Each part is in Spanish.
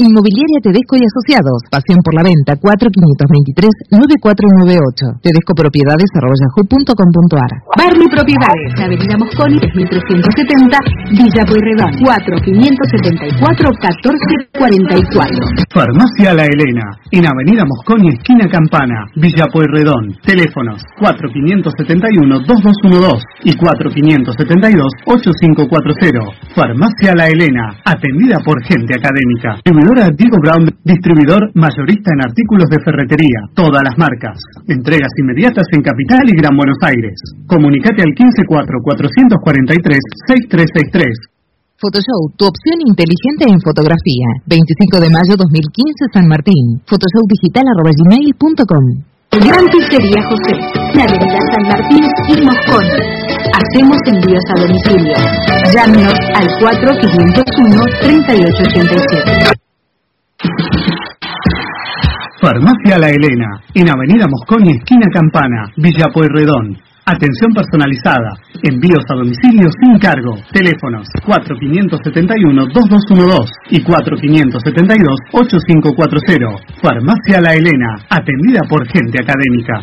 Inmobiliaria Tedesco y Asociados. Pasión por la venta 4523-9498. Tedesco Propiedades. Barney Propiedades. Avenida Mosconi 3370 Villa Pueyrredón 4574-1444. Farmacia La Elena. En Avenida Mosconi esquina Campana Villa Pueyrredón. Teléfonos 4571-2212 y 4572-8540. Farmacia La Elena. Atendida por gente académica. Distribuidora Diego Brown, distribuidor mayorista en artículos de ferretería, todas las marcas. Entregas inmediatas en Capital y Gran Buenos Aires. Comunicate al 154-443-6363. Photoshow, tu opción inteligente en fotografía. 25 de mayo 2015, San Martín. Photoshowdigital.com Gran Pizzería José, la avenida San Martín y Moscón. Hacemos envíos a domicilio. Llámenos al 4501-3887. Farmacia La Elena, en Avenida Mosconi, esquina Campana, Villa Pueyrredón. Atención personalizada, envíos a domicilio sin cargo. Teléfonos 4571-2212 y 4572-8540. Farmacia La Elena, atendida por gente académica.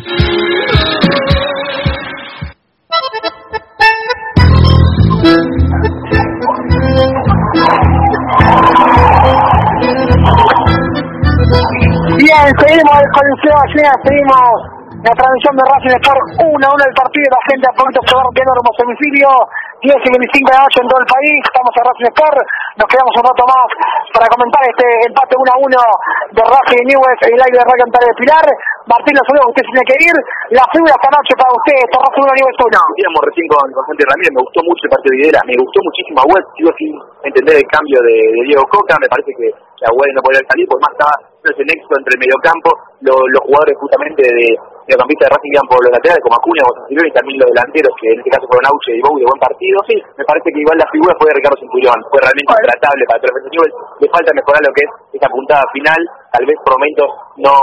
Bien, seguimos el Coliseo Allí, seguimos la transmisión de Racing Sport 1 a 1 el partido, la gente a punto va rompiendo el domicilio, 10 y 25 de noche en todo el país, estamos en Racing Sport, nos quedamos un rato más para comentar este empate 1 a 1 de Racing Newell's en el aire de Radio Antares de Pilar. Martín Osorio, usted tiene que ir, la figura esta noche para usted, este Racing 1 Newell's 1. Decíamos recién con, con Santi Ramírez, me gustó mucho el partido de Videla, me gustó muchísimo a West, sigo sin entender el cambio de, de Diego Coca, me parece que la West no podía salir, porque más estaba ese nexo entre el mediocampo, lo, los jugadores justamente de mediocampista de Racing iban por los laterales, como Acuña o Centurión, y también los delanteros, que en este caso fueron Auche y Bou de buen partido. Sí, me parece que igual la figura fue de Ricardo Centurión, fue realmente intratable para el defensivo, le falta mejorar lo que es esa puntada final, tal vez por momentos no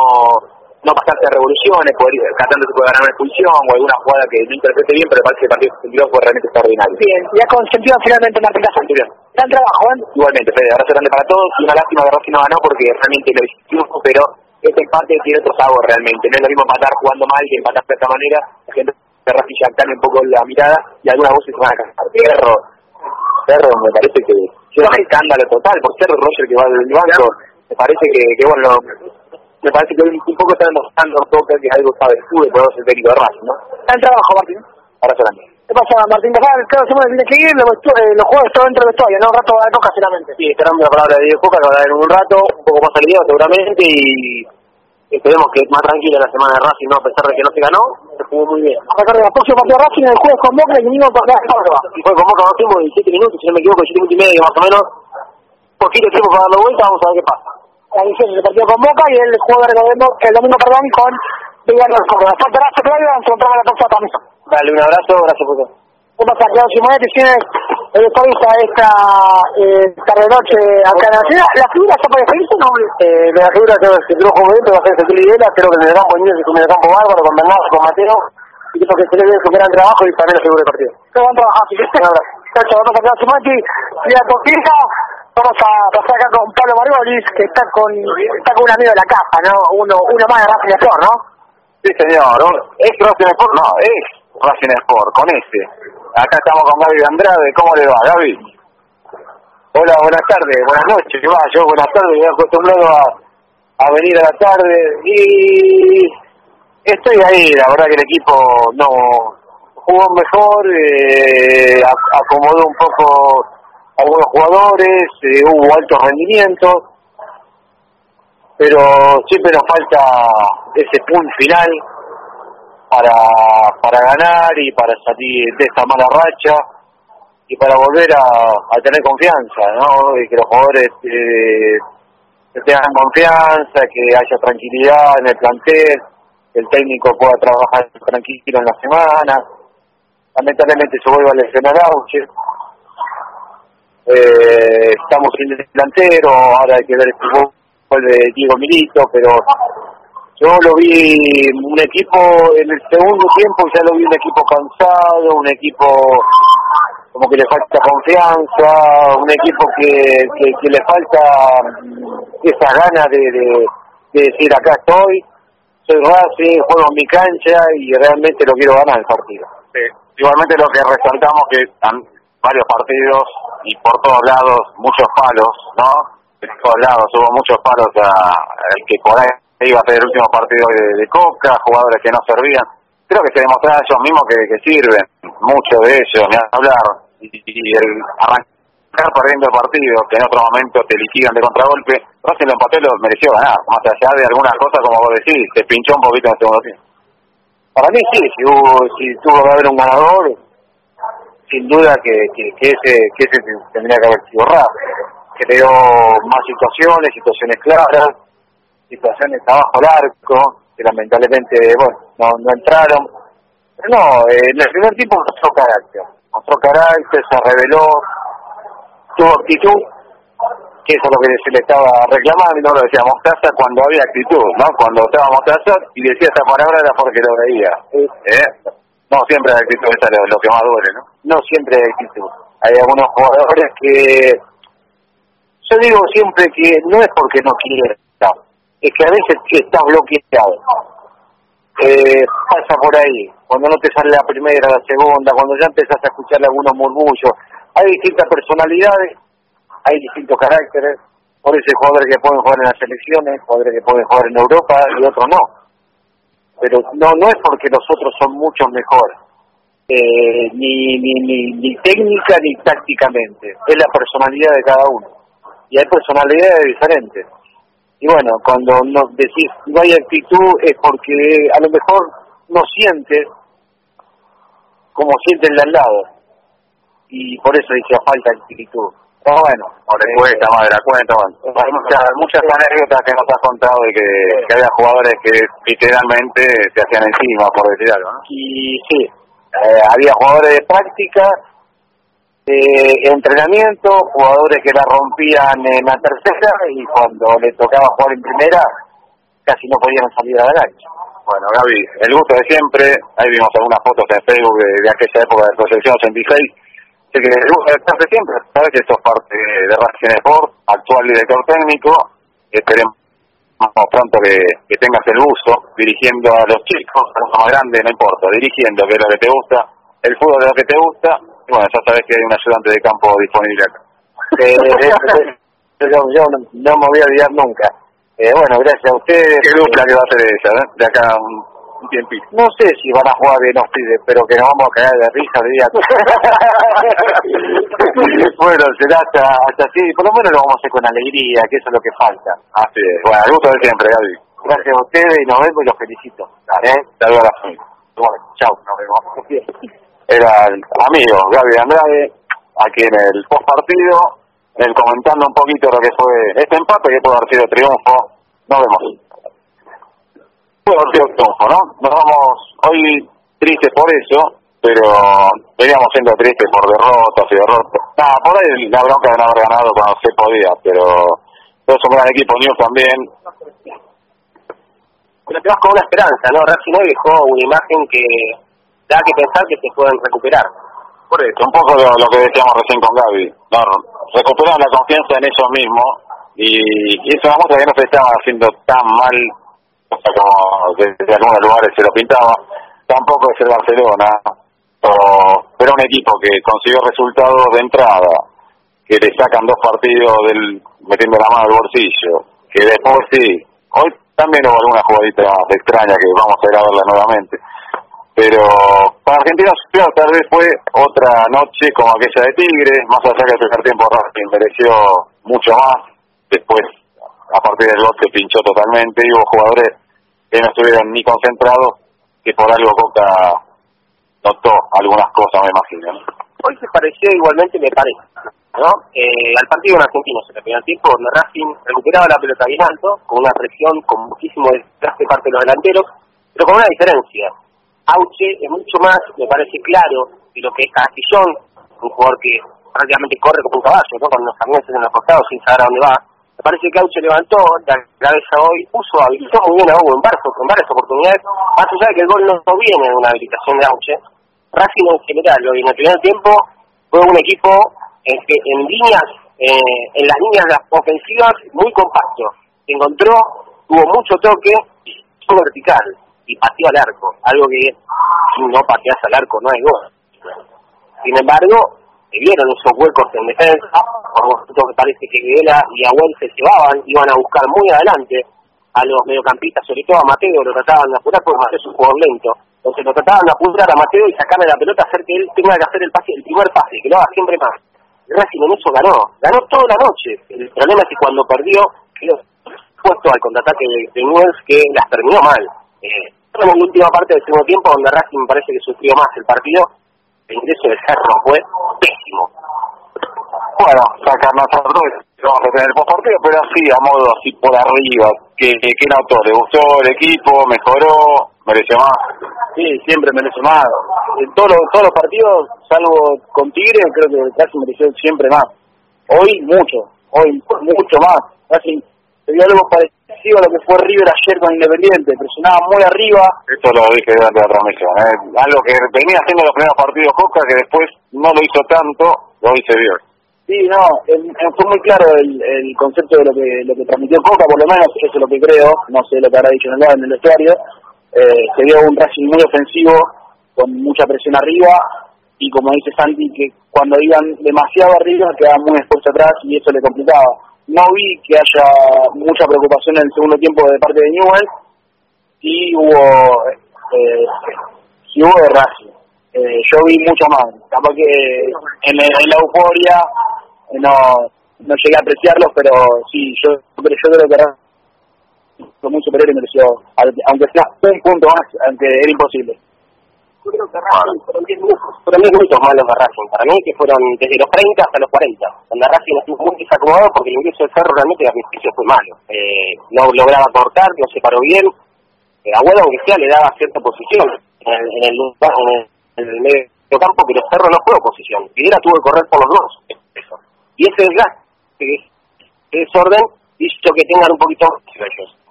no pasarse a revoluciones, poder ir catando se puede ganar una expulsión o alguna jugada que no interprete bien, pero me parece que el partido de Centurión fue realmente extraordinario. Bien, ya con sentido finalmente Martín. Centurión. Gran trabajo, ¿eh? Igualmente, Fede, abrazo grande para todos y una lástima que Rossi no ganó porque realmente lo hicimos, pero este empate tiene otro sabor realmente. No es lo mismo empatar jugando mal que empatar de esta manera. La gente ya cambia un poco la mirada y algunas voces se van a cansar. Perro, Perro me parece que es un escándalo total por ser Roger que va del banco. Me parece que, que bueno, me parece que un, poco está demostrando Toca que algo sabe tú de poder ser técnico de Racing, ¿no? Gran trabajo, Martín. Abrazo grande. ¿Qué pasa, Martín Casal? Cada semana tiene que ir, los, eh, los juegos están dentro del vestuario, ¿no? Un rato de coca finalmente. Sí, esperando la palabra de Diego Coca, que va a dar en un rato, un poco más aliviado seguramente, y esperemos que es más tranquila la semana de Racing, ¿no? A pesar de que no se ganó, se jugó muy bien. A pesar de la próxima partido de Racing, el jueves con Boca y el domingo con Córdoba. Y fue con Boca dos tiempos, 17 minutos, si no me equivoco, 7 minutos y medio más o menos. Poquito tiempo para darlo vuelta, vamos a ver qué pasa. La edición del partido con Boca y el recordemos el domingo, perdón, con Villarreal. Fuerte abrazo, Claudio, nos encontramos la próxima transmisión. Dale, un abrazo, gracias por todo. ¿Qué pasa, Claudio Simonetti? Tiene el estadista esta eh, tarde-noche acá en la ciudad. ¿La figura está para o no? Eh, la figura que se muy bien, va a ser Ezequiel Videla, creo que en el campo Inés es un campo bárbaro, con Bernardo, con Mateo, y creo que se le dio su gran trabajo y también la figura del partido. Qué buen trabajo, así que un abrazo. Chao, vamos a Claudio Simonetti y a Toquilla. Vamos a pasar acá con Pablo Margolis, que está con está con un amigo de la casa, ¿no? Uno, uno más de Racing Sport, ¿no? Sí, señor. ¿Es Racing Sport? No, es Racing Sport, con ese. Acá estamos con Gaby Andrade. ¿Cómo le va, Gaby? Hola, buenas tardes, buenas noches. ¿Qué va? Yo buenas tardes, he acostumbrado a, a venir a la tarde y estoy ahí. La verdad que el equipo no jugó mejor, eh, ac- acomodó un poco algunos jugadores, eh, hubo alto rendimiento, pero siempre nos falta ese punto final para, para ganar y para salir de esta mala racha y para volver a, tener confianza, ¿no? Y que los jugadores eh, tengan confianza, que haya tranquilidad en el plantel, que el técnico pueda trabajar tranquilo en la semana. Lamentablemente se vuelve a lesionar Auche. Eh, estamos sin delantero, ahora hay que ver el fútbol de Diego Milito, pero yo lo vi un equipo en el segundo tiempo ya lo vi un equipo cansado un equipo como que le falta confianza, un equipo que, que, le falta esa ganas de, de, decir acá estoy, soy Racing, juego en mi cancha y realmente lo quiero ganar el partido. Igualmente lo que resaltamos que han varios partidos y por todos lados muchos palos, ¿no? De todos lados hubo muchos palos a, el que por ahí iba a ser el último partido de, de Coca, jugadores que no servían. Creo que se demostraron ellos mismos que, que sirven, muchos de ellos, ni hablar y, el arrancar perdiendo el partido, que en otro momento te liquidan de contragolpe, Racing lo empató lo mereció ganar, más allá de algunas cosas como vos decís, se pinchó un poquito en el segundo tiempo. Para mí sí, si, hubo, si tuvo que haber un ganador, sin duda que, que, ese, que ese tendría que haber sido raro. Creó más situaciones, situaciones claras, situaciones abajo el arco, que lamentablemente, bueno, no, no entraron. Pero no, eh, en el primer tiempo mostró carácter mostró carácter, se reveló, tuvo actitud, que eso es lo que se le estaba reclamando, y no lo decía Mostaza cuando había actitud, ¿no? Cuando estaba Mostaza y decía esa palabra era porque lo veía. ¿eh? No siempre hay actitud, eso es lo, que más duele, ¿no? No siempre hay actitud. Hay algunos jugadores que... Yo digo siempre que no es porque no quieren, es que a veces estás bloqueado. Eh, pasa por ahí, cuando no te sale la primera, la segunda, cuando ya empezás a escuchar algunos murmullos, hay distintas personalidades, hay distintos caracteres, por eso hay jugadores que pueden jugar en las selecciones, jugadores que pueden jugar en Europa y otros no. Pero no no es porque los otros son muchos mejores, eh, ni, ni, ni, ni técnica ni tácticamente, es la personalidad de cada uno. Y hay personalidades diferentes y bueno, cuando nos decís no hay actitud es porque a lo mejor no siente como siente el de al lado. Y por eso dice falta actitud. Pero bueno. O le cuesta más de la cuenta. Hay muchas, muchas anécdotas que nos has contado de que, que había jugadores que literalmente se hacían encima, por decir algo. ¿no? Y sí, eh, había jugadores de práctica eh, entrenamiento, jugadores que la rompían en la tercera y cuando le tocaba jugar en primera casi no podían salir adelante. Bueno, Gaby, el gusto de siempre, ahí vimos algunas fotos en Facebook de, aquella época de Proyección 86, así que el gusto de siempre, sabes que esto es parte de Racing Sport, actual director técnico, esperemos pronto que, que tengas el gusto dirigiendo a los chicos, a los más grandes, no importa, dirigiendo, que es lo que te gusta, el fútbol es lo que te gusta, bueno, ya sabes que hay un ayudante de campo disponible acá. Eh, yo, yo no, me voy a olvidar nunca. Eh, bueno, gracias a ustedes. ¿Qué dupla que va a ser ella, eh? de acá un, un tiempito? No sé si van a jugar bien los pibes, pero que nos vamos a caer de risa día. bueno, será hasta, hasta así, por lo menos lo vamos a hacer con alegría, que eso es lo que falta. Así es. Bueno, el gusto de siempre, Gaby. Gracias a ustedes y nos vemos y los felicito. ¿Eh? Saludos a la familia. Bueno, chao, nos vemos era el amigo Gaby Andrade, aquí en el post partido, él comentando un poquito lo que fue este empate, que puede haber sido triunfo. Nos vemos. Puede haber sido triunfo, ¿no? Nos vamos hoy tristes por eso, pero veníamos siendo tristes por derrotas y derrotas. Nada, por ahí la bronca de no haber ganado cuando se podía, pero es un gran equipo News también. Pero te vas con una esperanza, ¿no? Racing hoy dejó una imagen que da que pensar que se pueden recuperar. Por eso, un poco lo, lo que decíamos recién con Gaby, no, recuperar la confianza en ellos mismos y, eso es una que no se estaba haciendo tan mal, como desde algunos lugares se lo pintaba, tampoco es el Barcelona, o, pero un equipo que consiguió resultados de entrada, que le sacan dos partidos del metiendo la mano al bolsillo, que después sí, hoy también hubo alguna jugadita extraña que vamos a ir a verla nuevamente pero para Argentinos tal vez fue otra noche como aquella de Tigre, más allá que el primer tiempo Racing mereció mucho más, después a partir del gol se pinchó totalmente y hubo jugadores que no estuvieron ni concentrados, que por algo Coca notó algunas cosas, me imagino. Hoy se pareció igualmente, me parece, ¿no? Eh, al partido en Argentinos en el primer tiempo, donde Racing recuperaba la pelota bien alto, con una presión, con muchísimo desgaste de parte de los delanteros, pero con una diferencia Auche es mucho más, me parece claro, de lo que es Castillón, un jugador que prácticamente corre como un caballo, ¿no? con los camiones en los costados sin saber a dónde va. Me parece que Auche levantó la cabeza hoy, puso, habilitó muy bien a Hugo en varias, en varias oportunidades, más allá de que el gol no viene de una habilitación de Auche. Racing en general, hoy en el primer tiempo, fue un equipo en que en líneas, eh, en las líneas ofensivas muy compacto. Encontró, tuvo mucho toque, fue vertical y pateó al arco, algo que si no pateas al arco no hay gol. Sin embargo, se vieron esos huecos en defensa, por momentos que parece que Videla y Abuel se llevaban, iban a buscar muy adelante a los mediocampistas, sobre todo a Mateo, lo trataban de apurar porque Mateo es un jugador lento. Entonces lo trataban de apurar a Mateo y sacarle la pelota, hacer que él tenga que hacer el pase, el primer pase, que lo haga siempre más. Racing en eso ganó, ganó toda la noche. El problema es que cuando perdió, quedó puesto al contraataque de, de que las terminó mal. Eh, en la última parte del segundo tiempo, donde Racing me parece que sufrió más el partido, el ingreso de Cerro fue pésimo. Bueno, sacar nosotros vamos a tener el postpartido, pero así, a modo así por arriba. ¿Qué, qué notó? ¿Le gustó el equipo? ¿Mejoró? ¿Mereció más? Sí, siempre merece más. En todos los, todos los partidos, salvo con Tigre, creo que casi mereció siempre más. Hoy mucho, hoy mucho más. Casi se vio algo parecido a lo que fue River ayer con Independiente, presionaba muy arriba. Esto lo dije durante la transmisión. ¿eh? Algo que venía haciendo los primeros partidos Coca, que después no lo hizo tanto, lo hice bien. Sí, no, fue muy claro el, el concepto de lo que lo que transmitió Coca, por lo menos eso es lo que creo, no sé lo que habrá dicho en el, en el vestuario. Eh, se vio un Racing muy ofensivo, con mucha presión arriba, y como dice Santi, que cuando iban demasiado arriba quedaban muy expuestos atrás y eso le complicaba. No vi que haya mucha preocupación en el segundo tiempo de parte de Newell, sí hubo, eh, sí hubo de. Eh, yo vi mucho más, capaz que en, la euforia eh, no no llegué a apreciarlos, pero sí, yo, pero yo creo que Racing fue muy superior y mereció, aunque sea un punto más, aunque era imposible. Creo fueron 10 minutos, fueron 10 minutos malos de Racing. Para mí que fueron desde los 30 hasta los 40, donde Racing estuvo muy desacomodado porque el ingreso de Cerro realmente al principio fue malo. Eh, no lograba cortar, no se paró bien. Eh, Agüero, aunque sea, le daba cierta posición en el, en el, en el medio campo, pero Cerro no fue oposición. Figuera tuvo que correr por los dos. Eso. Y ese desgaste, ese desorden, hizo que tengan un poquito.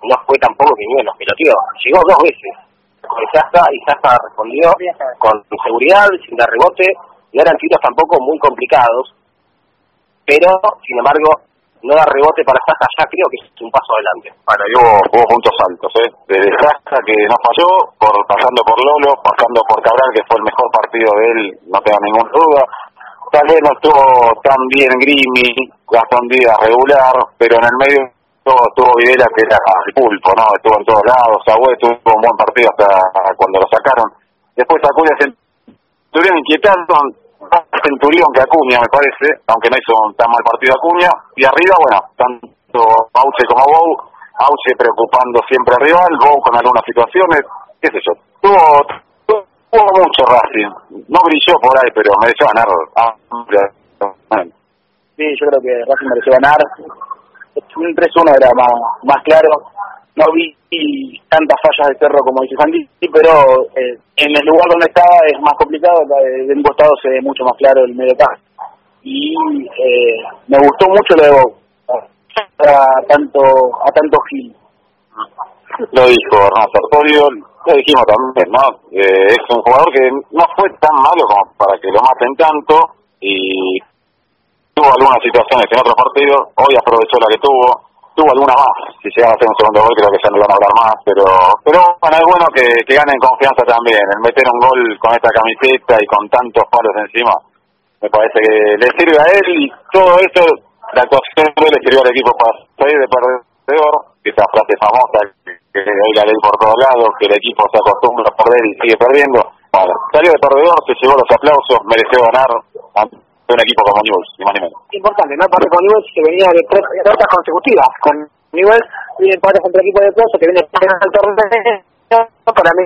No fue tampoco que ni los peloteó. Llegó dos veces con Sasta y respondió con seguridad, sin dar rebote. No eran tiros tampoco muy complicados, pero sin embargo, no dar rebote para Sasta ya creo que es un paso adelante. Bueno, y hubo, hubo puntos altos, ¿eh? Desde Sasta que no falló, por, pasando por Lolo, pasando por Cabral, que fue el mejor partido de él, no tengo ninguna duda. Tal vez no estuvo tan bien Grimi, Gastón Díaz regular, pero en el medio tuvo, tuvo Videla que era el pulpo, ¿no? Estuvo en todos lados, Agüe tuvo un buen partido hasta cuando lo sacaron. Después Acuña Centurión inquietando, Centurión que Acuña me parece, aunque no hizo un tan mal partido Acuña. Y arriba, bueno, tanto Auche como Bou, Auche preocupando siempre al rival, Bou con algunas situaciones, qué sé yo. Tuvo, tuvo mucho Racing, no brilló por ahí, pero mereció ganar. Sí, yo creo que Racing mereció ganar un 3-1 era más, más claro. No vi tantas fallas de Cerro como dice Sandy, pero eh, en el lugar donde estaba es más complicado, de un costado se ve mucho más claro el medio campo. Y eh, me gustó mucho lo de a tanto, a tanto Gil. Lo dijo Hernán Sartorio, lo dijimos también, ¿no? Eh, es un jugador que no fue tan malo como para que lo maten tanto y tuvo algunas situaciones en otros partidos, hoy aprovechó la que tuvo, tuvo alguna más, si llega a hacer un segundo gol creo que ya no van a hablar más, pero pero bueno, es bueno que, que ganen confianza también, el meter un gol con esta camiseta y con tantos palos encima, me parece que le sirve a él y todo esto, la actuación le sirvió al equipo para salir de perdedor, esa frase famosa que hoy la ley por todos lados, que el equipo se acostumbra a perder y sigue perdiendo, bueno, salió de perdedor, se llevó los aplausos, mereció ganar de un equipo como Newell's, ni más ni menos. Importante, ¿no? Porque con Newell's que venía de tres derrotas consecutivas. Con Newell's viene empates contra el equipo de Pozo que viene el torneo. Para mí,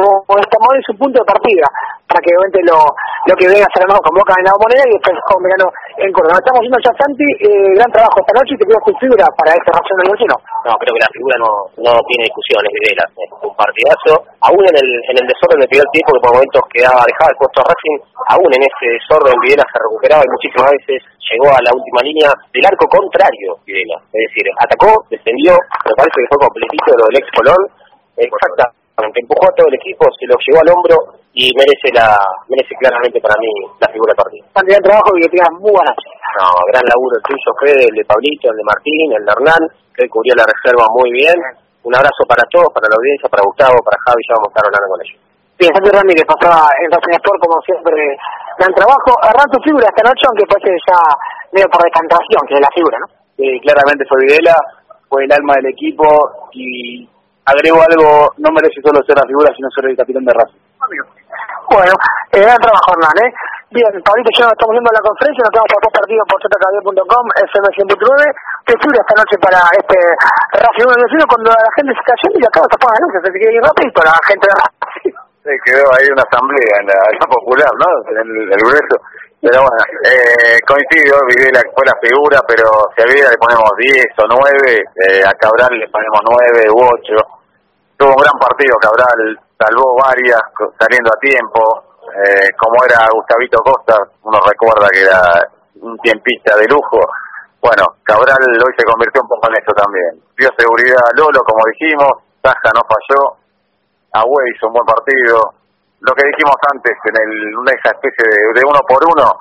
estamos en su punto de partida para que obviamente lo, lo que venga a ser con Boca en la moneda y después con Verano en Córdoba. Estamos viendo ya Santi, eh, gran trabajo esta noche y te pido tu figura para esta ración del vecino. No, creo que la figura no, no tiene discusiones, Videla. Es un partidazo. Aún en el, en el desorden del primer tiempo, que por momentos quedaba dejaba el puesto a Racing, aún en ese desorden Videla se recuperaba y muchísimas veces llegó a la última línea del arco contrario, Videla. Es decir, atacó, defendió, me parece que fue completito lo del ex Colón. Exacta que empujó a todo el equipo, se lo llevó al hombro y merece la merece claramente para mí la figura del partido. Cantidad de trabajo y que tengas muy buenas. No, gran laburo el tuyo, Fede, el de Pablito, el de Martín, el de Hernán, que cubrió la reserva muy bien. Un abrazo para todos, para la audiencia, para Gustavo, para Javi, ya vamos a estar hablando con ellos. Bien, Santi Ramírez pasaba en Racing Sport como siempre gran trabajo. Agarrar tu figura esta noche, aunque parece ya medio por decantación, que es la figura, ¿no? Sí, claramente fue Videla, fue el alma del equipo y agrego algo, no merece solo ser la figura, sino ser el capitán de Racing. Bueno, eh, gran trabajo, Hernán, ¿eh? Bien, Pablito y yo nos estamos viendo en la conferencia, nos estamos por dos partidos por zkd.com, FM 100.9. ¿Qué figura esta noche para este Racing 1 cuando la gente se está yendo y acá se ponen anuncios? Así que ir la gente de Racing. Sí, quedó ahí una asamblea en la, popular, ¿no? En el, grueso. Pero bueno, eh, coincido, Videla fue la figura, pero si a le ponemos 10 o 9, eh, a Cabral le ponemos 9 u 8. Tuvo un gran partido Cabral, salvó varias, saliendo a tiempo. Eh, como era Gustavito Costa, uno recuerda que era un tiempista de lujo. Bueno, Cabral hoy se convirtió un poco en eso también. Dio seguridad a Lolo, como dijimos, Taja no falló, Agüey hizo un buen partido. Lo que dijimos antes, en el, una esa especie de, de uno por uno,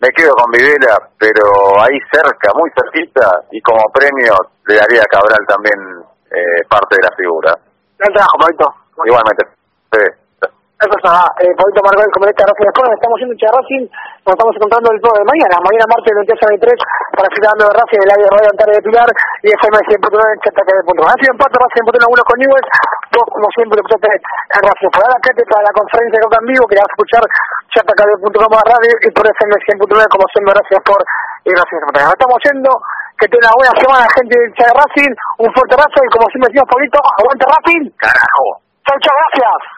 me quedo con Videla, pero ahí cerca, muy cerquita, y como premio le daría a Cabral también eh, parte de la figura. Gran trabajo. Igualmente. Sí. Eso es nada, eh, Pablito Margot, el comentarista de Racing Sport, estamos yendo de Racing, nos estamos encontrando el de mañana, mañana martes 28 para seguir hablando de Racing, el área de Radio Antares de Pilar y FM 100.9 en chataque.com. Ha sido empate Racing empate 1 con Newell's, vos como siempre escuchaste en Racing. Por ahora quédate para la conferencia de Copa en vivo, que la vas a escuchar chataque.com a radio y por FM 100.9 como siempre Racing Sport y Racing Sport. Nos estamos yendo, que tenga una buena semana gente de hincha de Racing, un fuerte abrazo y como siempre decimos Pablito, aguante Racing. Carajo. Chau, chau, gracias.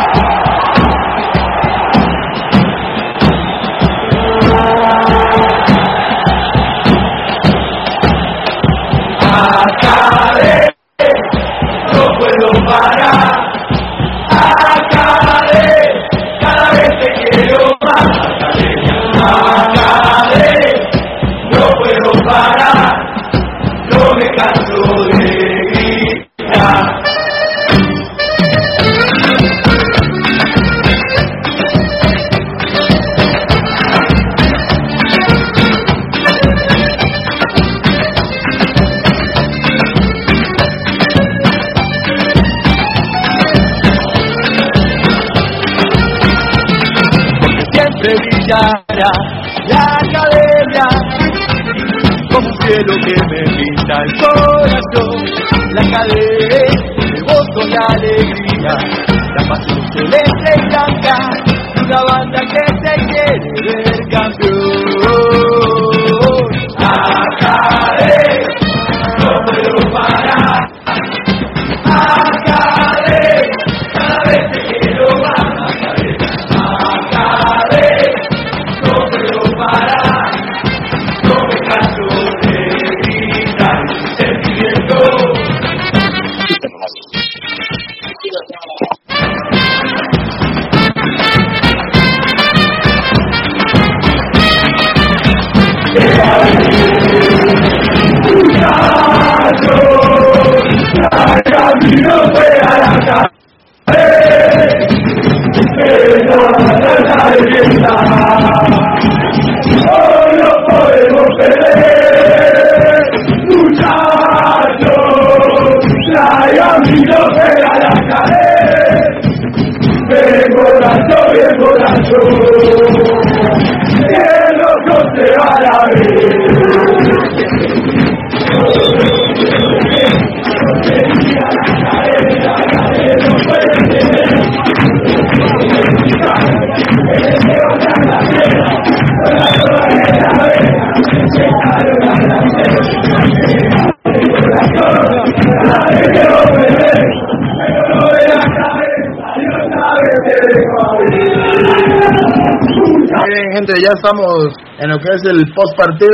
ya estamos en lo que es el post partido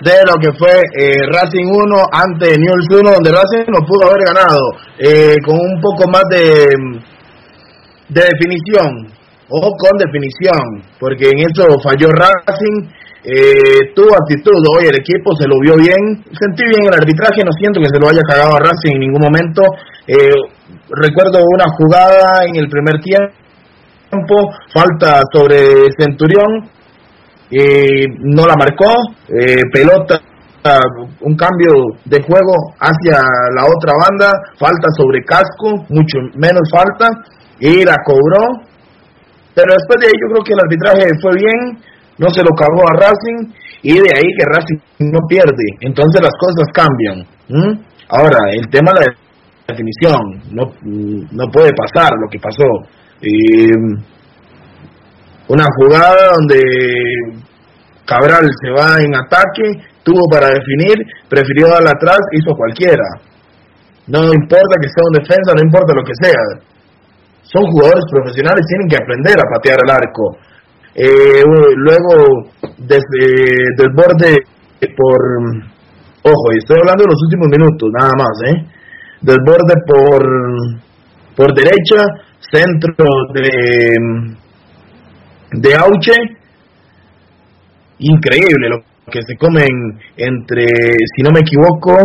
de lo que fue eh, Racing 1 ante Newell's 1, donde Racing no pudo haber ganado eh, con un poco más de, de definición o con definición, porque en eso falló Racing. eh, tuvo actitud, hoy el equipo se lo vio bien, sentí bien el arbitraje, no siento que se lo haya cagado a Racing en ningún momento. Eh, recuerdo una jugada en el primer tiempo, falta sobre Centurión, eh, no la marcó, eh, pelota, un cambio de juego hacia la otra banda, falta sobre casco, mucho menos falta, y la cobró. Pero después de ahí yo creo que el arbitraje fue bien, no se lo cagó a Racing y de ahí que Racing no pierde. Entonces las cosas cambian. Ahora, el tema de la definición, no, no puede pasar lo que pasó. Eh, una jugada donde Cabral se va en ataque, tuvo para definir, prefirió darle atrás, hizo cualquiera. No importa que sea un defensa, no importa lo que sea. Son jugadores profesionales, tienen que aprender a patear el arco eh, luego, desde desborde por, ojo, y estoy hablando de los últimos minutos, nada más, ¿eh? Desborde por, por derecha, centro de, de Auche, increíble lo que se comen entre, si no me equivoco,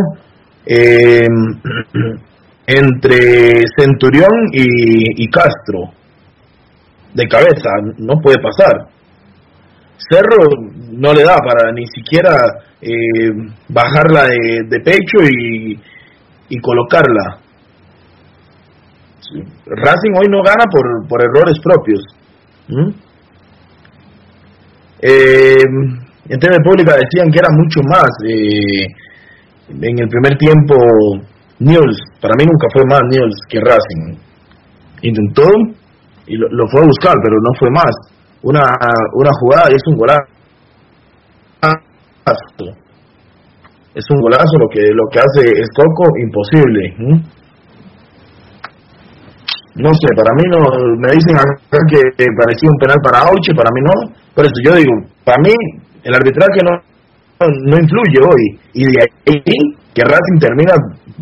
eh, entre Centurión y, y Castro de cabeza, no puede pasar. Cerro no le da para ni siquiera eh, bajarla de, pecho y, y colocarla. Racing hoy no gana por, por errores propios. Eh, en TV Pública decían que era mucho más. Eh, en el primer tiempo, News, para mí nunca fue más News que Racing. Intentó, y lo, fue a buscar, pero no fue más. Una, una jugada y es un golazo. Es un golazo lo que lo que hace es Coco imposible. No sé, para mí no, me dicen acá que parecía un penal para Auche, para mí no. Por eso yo digo, para mí el arbitraje no, no, influye hoy. Y de ahí que Racing termina,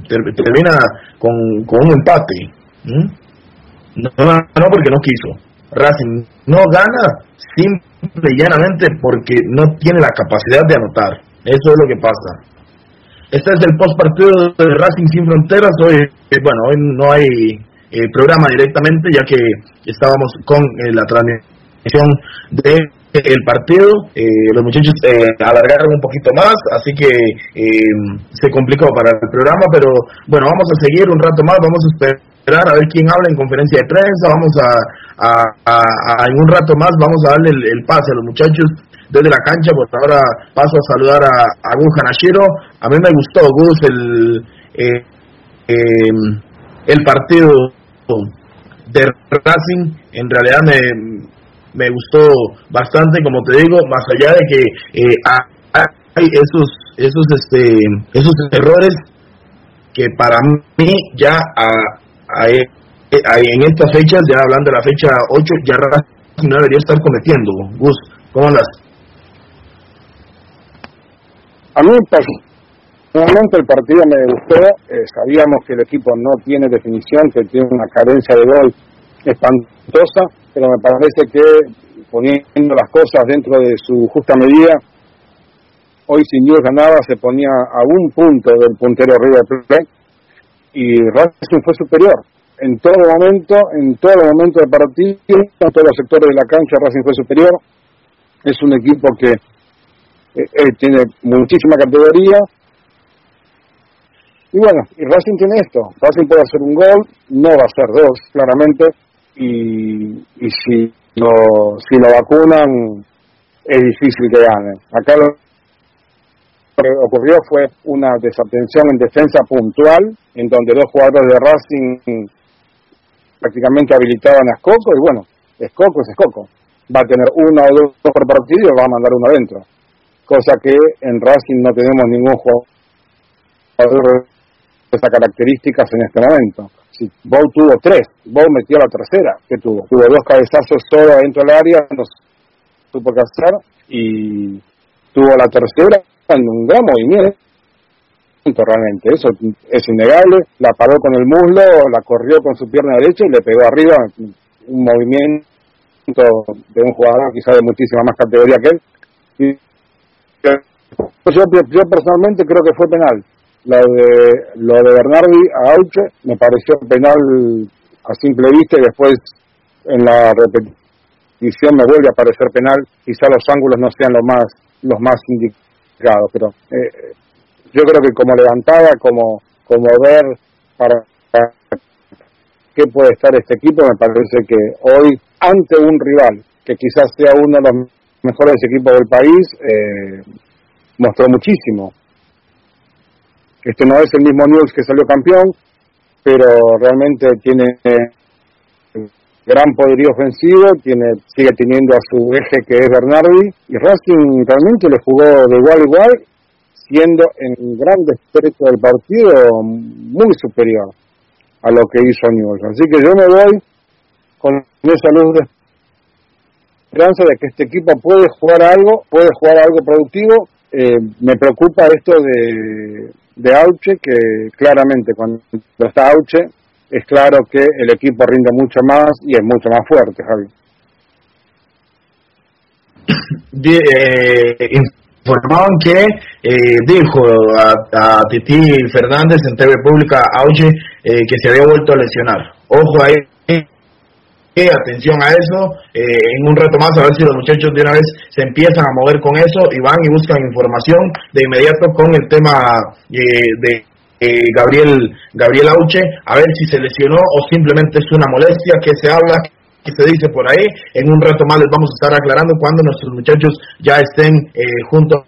termina con, con un empate. No, no porque no quiso. Racing no gana simple y llanamente porque no tiene la capacidad de anotar. Eso es lo que pasa. Este es el post partido de Racing Sin Fronteras. Hoy, eh, bueno, hoy no hay eh, programa directamente ya que estábamos con eh, la transmisión de el partido, los muchachos alargaron un poquito más, así que se complicó para el programa, pero bueno, vamos a seguir un rato más, vamos a esperar a ver quién habla en conferencia de prensa, vamos a, a, en un rato más, vamos a darle el, pase a los muchachos desde la cancha, pues ahora paso a saludar a, Gus Hanashiro, a mí me gustó Gus el, eh, el partido de Racing, en realidad me, me gustó bastante, como te digo, más allá de que eh, hay esos esos este esos errores que para mí ya a, en estas fechas, ya hablando de la fecha 8, ya no debería estar cometiendo. Gus, ¿cómo andas? A mí personalmente el partido me gustó, eh, sabíamos que el equipo no tiene definición, que tiene una carencia de gol espantosa, pero me parece que poniendo las cosas dentro de su justa medida, hoy sin Dios ganaba, se ponía a un punto del puntero River Plate y Racing fue superior. En todo momento, en todo momento del partido, en todos los sectores de la cancha, Racing fue superior. Es un equipo que eh, eh, tiene muchísima categoría. Y bueno, y Racing tiene esto. Racing puede hacer un gol, no va a ser dos, claramente. Y, y si, lo, si lo vacunan, es difícil que gane. Acá lo que ocurrió fue una desatención en defensa puntual, en donde dos jugadores de Racing prácticamente habilitaban a Escoco, y bueno, Escoco es Escoco. Va a tener uno o dos por partido y va a mandar uno adentro. Cosa que en Racing no tenemos ningún jugador de esas características en este momento. Si Bow tuvo tres, Bow metió la tercera, que tuvo? Tuvo dos cabezazos solo dentro del área, no supo qué hacer, y tuvo la tercera en un gran movimiento realmente, eso es innegable, la paró con el muslo, la corrió con su pierna derecha y le pegó arriba un movimiento de un jugador quizá de muchísima más categoría que él. Yo personalmente creo que fue penal. Lo de, lo de Bernardi a Auche me pareció penal a simple vista y después en la repetición me vuelve a parecer penal. Quizá los ángulos no sean los más, los más indicados, pero eh, yo creo que como levantada, como, como ver para, qué puede estar este equipo, me parece que hoy, ante un rival que quizás sea uno de los mejores equipos del país, eh, mostró muchísimo. Este no es el mismo News que salió campeón, pero realmente tiene gran poderío ofensivo, tiene sigue teniendo a su eje que es Bernardi, y Racing realmente le jugó de igual a igual, siendo en grandes trechos del partido muy superior a lo que hizo Newell's. Así que yo me voy con esa luz de esperanza de que este equipo puede jugar algo, puede jugar algo productivo. Eh, me preocupa esto de, de Auche, que claramente cuando está Auche es claro que el equipo rinde mucho más y es mucho más fuerte, Javi. Eh, informaban que eh, dijo a, Titi Fernández en TV Pública Auche eh, que se había vuelto a lesionar. Ojo ahí, eh, atención a eso, en un rato más a ver si los muchachos de una vez se empiezan a mover con eso y van y buscan información de inmediato con el tema de Gabriel Gabriel Auche, a ver si se lesionó o simplemente es una molestia que se habla que se dice por ahí. En un rato más les vamos a estar aclarando cuando nuestros muchachos ya estén eh, junto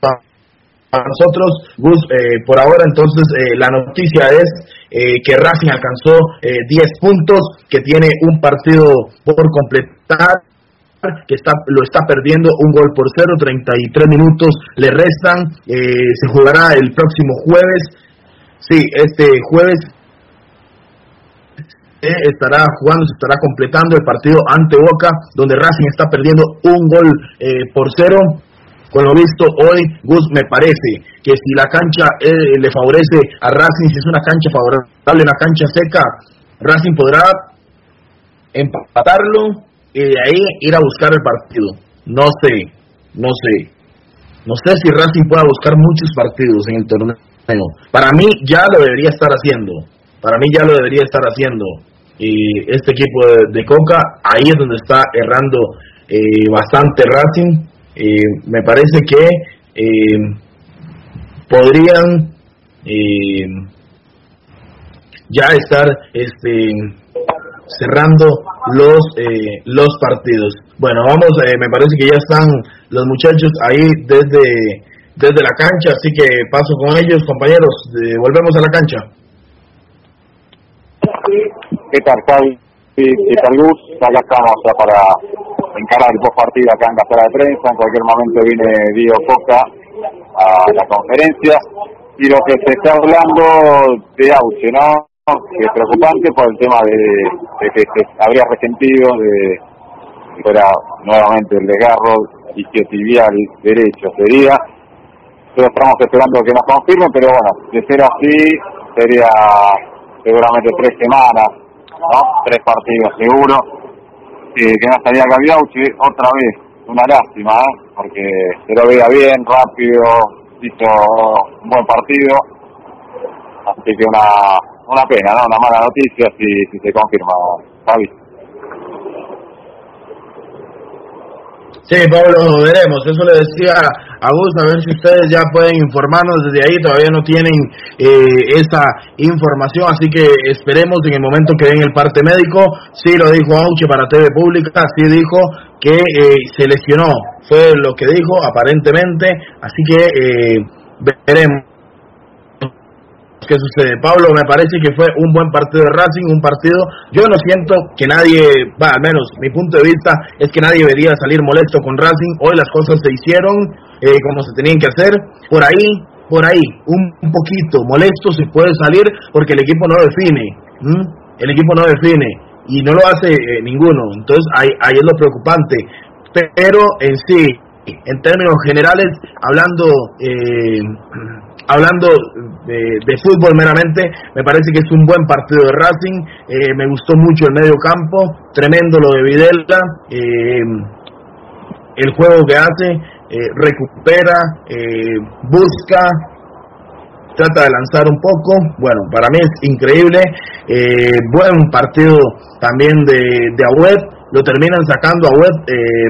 a, nosotros. Gus, eh, por ahora entonces eh, la noticia es que Racing alcanzó 10 puntos, que tiene un partido por completar que está, lo está perdiendo un gol por cero, 33 minutos le restan, se jugará el próximo jueves, sí, este jueves estará jugando, se estará completando el partido ante Boca, donde Racing está perdiendo un gol eh, por cero. Con lo visto hoy, Gus, me parece que si la cancha eh, le favorece a Racing, si es una cancha favorable, una cancha seca, Racing podrá empatarlo y de ahí ir a buscar el partido. No sé, no sé. No sé si Racing pueda buscar muchos partidos en el torneo. Para mí ya lo debería estar haciendo. Para mí ya lo debería estar haciendo y este equipo de, Coca, ahí es donde está errando eh, bastante Racing. Eh, me parece que eh, podrían ya estar este, cerrando los los partidos. Bueno, vamos, me parece que ya están los muchachos ahí desde desde la cancha, así que paso con ellos, compañeros. volvemos a la cancha. ¿Qué tal, Javi? ¿Qué tal, Luz? Acá estamos para encarar el post partido acá en Casa de Prensa. En cualquier momento viene Diego Coca a la conferencia. Y lo que se está hablando de Auche, ¿no? Que es preocupante por el tema de, que se habría resentido de que fuera nuevamente el desgarro isquiotibial derecho sería. Pero estamos esperando que nos confirmen, pero bueno, de ser así, sería seguramente tres semanas Tres partidos seguro. Que no estaría Gaviauchi, otra vez, una lástima, ¿eh? porque se lo veía bien, rápido, hizo un buen partido. Así que una, una pena, ¿no? Una mala noticia si, si se confirma, Javi. Sí, Pablo, veremos. Eso le decía a Gus, a ver si ustedes ya pueden informarnos desde ahí. Todavía no tienen eh, esa información, así que esperemos en el momento que den el parte médico. Sí, lo dijo Auche para TV Pública, sí dijo que eh, se lesionó. Fue lo que dijo, aparentemente. Así que eh, veremos ¿Qué sucede? Pablo, me parece que fue un buen partido de Racing, un partido, yo no siento que nadie, va, al menos mi punto de vista es que nadie debería salir molesto con Racing, hoy las cosas se hicieron eh, como se tenían que hacer, por ahí, por ahí, un, poquito molesto se puede salir porque el equipo no define, el equipo no define y no lo hace eh, ninguno, entonces ahí, ahí es lo preocupante, pero en sí, en términos generales, hablando... Eh, hablando de, fútbol meramente, me parece que es un buen partido de Racing. Eh, me gustó mucho el medio campo, tremendo lo de Videla, eh, el juego que hace. eh, recupera, eh, busca, trata de lanzar un poco. Bueno, para mí es increíble. Buen partido también de, de. Lo terminan sacando a Web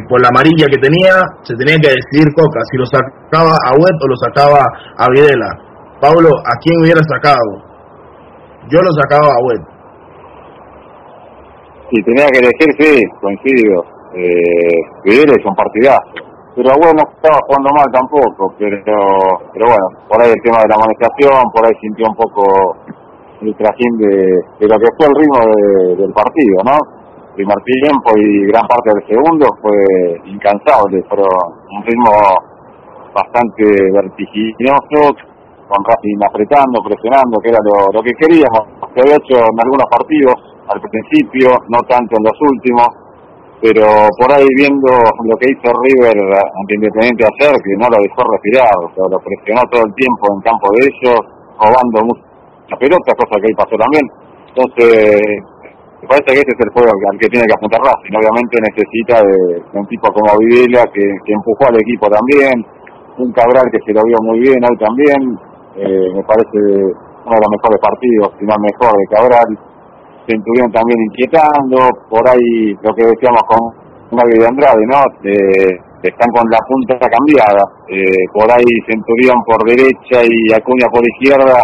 por la amarilla que tenía. Se tenía que decidir Coca si lo sacaba a Web o lo sacaba a Videla. Pablo, ¿a quién hubiera sacado? Yo lo sacaba a Web. Si tenía que elegir, sí, coincido. Eh, Videla es un partidazo pero bueno, no estaba jugando mal tampoco, pero pero bueno, por ahí el tema de la amonestación, por ahí sintió un poco el trajín de, de lo que fue el ritmo del partido, ¿no? Primer tiempo y gran parte del segundo fue incansable, pero un ritmo bastante vertiginoso, con Racing apretando, presionando, que era lo, lo que queríamos, que había hecho en algunos partidos al principio, no tanto en los últimos, pero por ahí viendo lo que hizo River ante Independiente ayer, que no lo dejó respirar, o sea, lo presionó todo el tiempo en campo de ellos, robando mucha pelota, cosa que ahí pasó también. Entonces, me parece que ese es el juego al que tiene que apuntar Racing. Obviamente necesita de, un tipo como Videla, que, empujó al equipo también, un Cabral que se lo vio muy bien hoy también, eh, me parece uno de los mejores partidos, si no mejor de Cabral. Centurión también inquietando, por ahí lo que decíamos con Gaby de Andrade, ¿no? están con la punta cambiada, eh, por ahí Centurión por derecha y Acuña por izquierda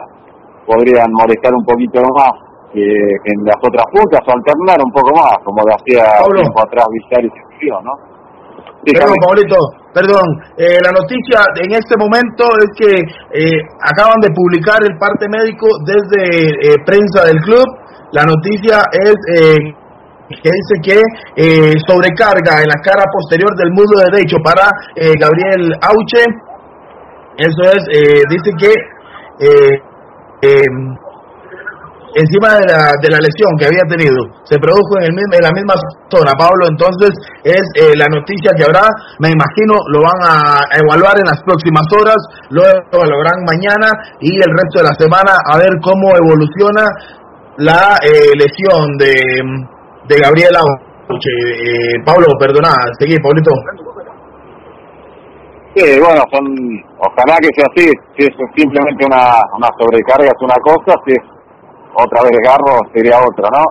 podrían molestar un poquito más que, en las otras puntas o alternar un poco más, como lo hacía tiempo atrás Villar y Centurión, ¿no? perdón, Paulito, perdón. Eh, la noticia en este momento es que eh, acaban de publicar el parte médico desde prensa del club la noticia es eh, que dice que eh, sobrecarga en la cara posterior del muslo derecho para eh, Gabriel Auche. Eso es, dice que encima de la, de la lesión que había tenido, se produjo en, el, en la misma zona, Pablo, entonces es la noticia que habrá, me imagino, lo van a evaluar en las próximas horas, luego lo evaluarán mañana y el resto de la semana a ver cómo evoluciona la eh, lesión de, de Gabriel eh, Pablo, perdona, seguí, Pablito. Sí, bueno, son, ojalá que sea así, si es simplemente una, una sobrecarga es una cosa, si es otra vez garro sería otra, ¿no?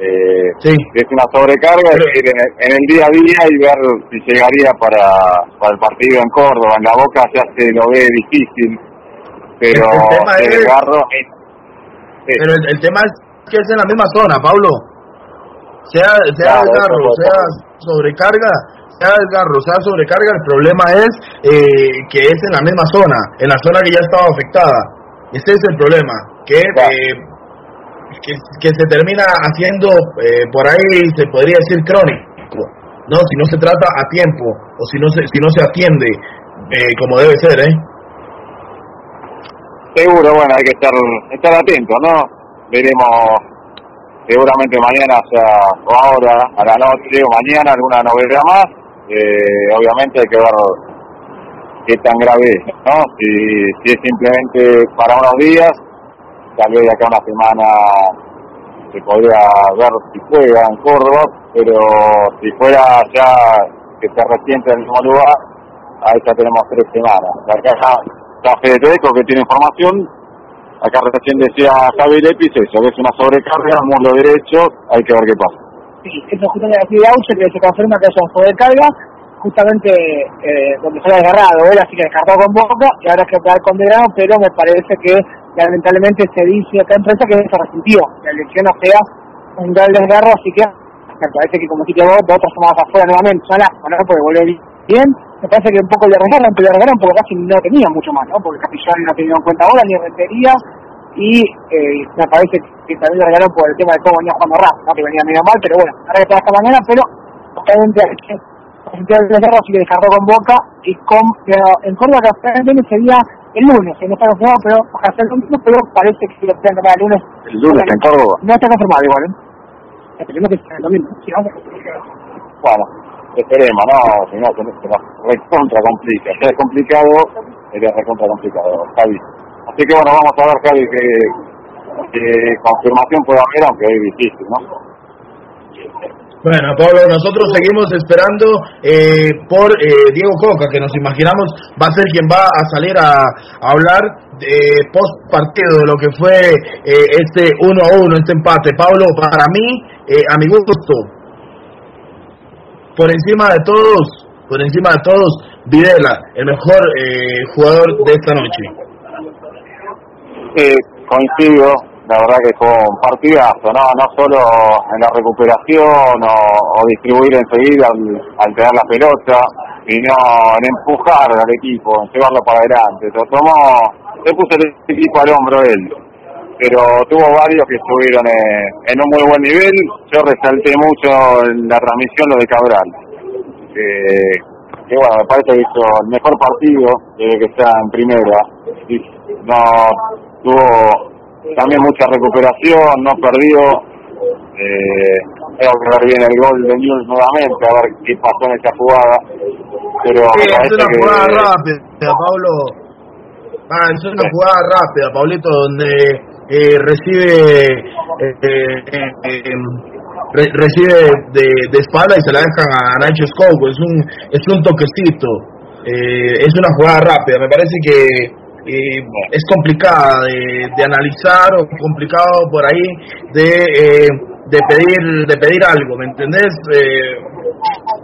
Eh, sí. Es una sobrecarga, ir en el, día a día y ver si llegaría para, para el partido en Córdoba, en la boca ya se lo ve difícil, pero el, el garro pero el, tema es que es en la misma zona, Pablo. Sea, sea desgarro, sea sobrecarga, sea desgarro, sea sobrecarga, el problema es eh, que es en la misma zona, en la zona que ya estaba afectada. Ese es el problema, que, eh, que, se termina haciendo eh, por ahí, se podría decir crónico. No, si no se trata a tiempo o si no se, si no se atiende como debe ser, ¿eh? Seguro, bueno, hay que estar, estar atento, ¿no? Veremos seguramente mañana, o sea, o ahora, a la noche o mañana, alguna novedad más. Eh, obviamente hay que ver qué tan grave es, ¿no? Si, si es simplemente para unos días, tal vez de acá una semana se podría ver si juega en Córdoba, pero si fuera ya que se resiente en el mismo lugar, ahí ya tenemos tres semanas. Acá ya está Federico que tiene información. Acá recién decía Javi Lepis eso, que es una sobrecarga, muslo derecho, hay que ver qué pasa. Sí, eso justamente aquí de Auche que se confirma que es una sobrecarga, justamente eh, donde se ha desgarrado, él así que descartó con Boca y ahora que quedar condenado, pero me parece que lamentablemente se dice acá en prensa que se resintió, la elección no sea un gran desgarro, así que me parece que como dijiste vos, dos semanas afuera nuevamente, ojalá, bueno, puede volver bien, me parece que un poco le regalaron, pero le regalaron porque casi no tenía mucho más, ¿no? Porque Capillán no tenía en cuenta ahora ni rentería y eh, me parece que también le regalaron por el tema de cómo venía jugando Rap, ¿no? Que venía medio mal, pero bueno, ahora que está esta mañana, pero obviamente el cerro sí que descartó con Boca y con pero en Córdoba que sería el lunes, no está confirmado, pero ojalá sea el domingo, pero parece que lo pueden tomar el lunes. El lunes en Córdoba. No está confirmado igual, ¿eh? Esperemos que sea el domingo. Bueno, esperemos, no, si no, se, nos recontra complica. Si es complicado, sería recontra complicado, Javi. Así que bueno, vamos a ver, Javi, que, confirmación puede haber, aunque es difícil, ¿no? Bueno, Pablo, nosotros seguimos esperando eh, por eh, Diego Coca, que nos imaginamos va a ser quien va a salir a, hablar de post partido de lo que fue eh, este 1 a 1, este empate. Pablo, para mí, a mi gusto, por encima de todos, por encima de todos, Videla, el mejor jugador de esta noche. coincido, la verdad que fue un partidazo, ¿no? No solo en la recuperación o, distribuir enseguida al, tener la pelota, sino en empujar al equipo, en llevarlo para adelante. Se tomó, se puso el equipo al hombro él, pero tuvo varios que estuvieron en, un muy buen nivel. Yo resalté mucho en la transmisión lo de Cabral, que, bueno, me parece que hizo el mejor partido desde que está en primera. Y no tuvo también mucha recuperación, no perdió. Eh, tengo que ver bien el gol de News nuevamente, a ver qué pasó en esa jugada. Pero es una jugada rápida, Pablo. Ah, es una jugada rápida, Pablito, donde eh, recibe eh, eh, recibe de, de, espalda y se la dejan a Nacho Scope. Es un, es un toquecito. es una jugada rápida. Me parece que es complicada de, analizar o complicado por ahí de, eh, de pedir de pedir algo, ¿me entendés? Eh,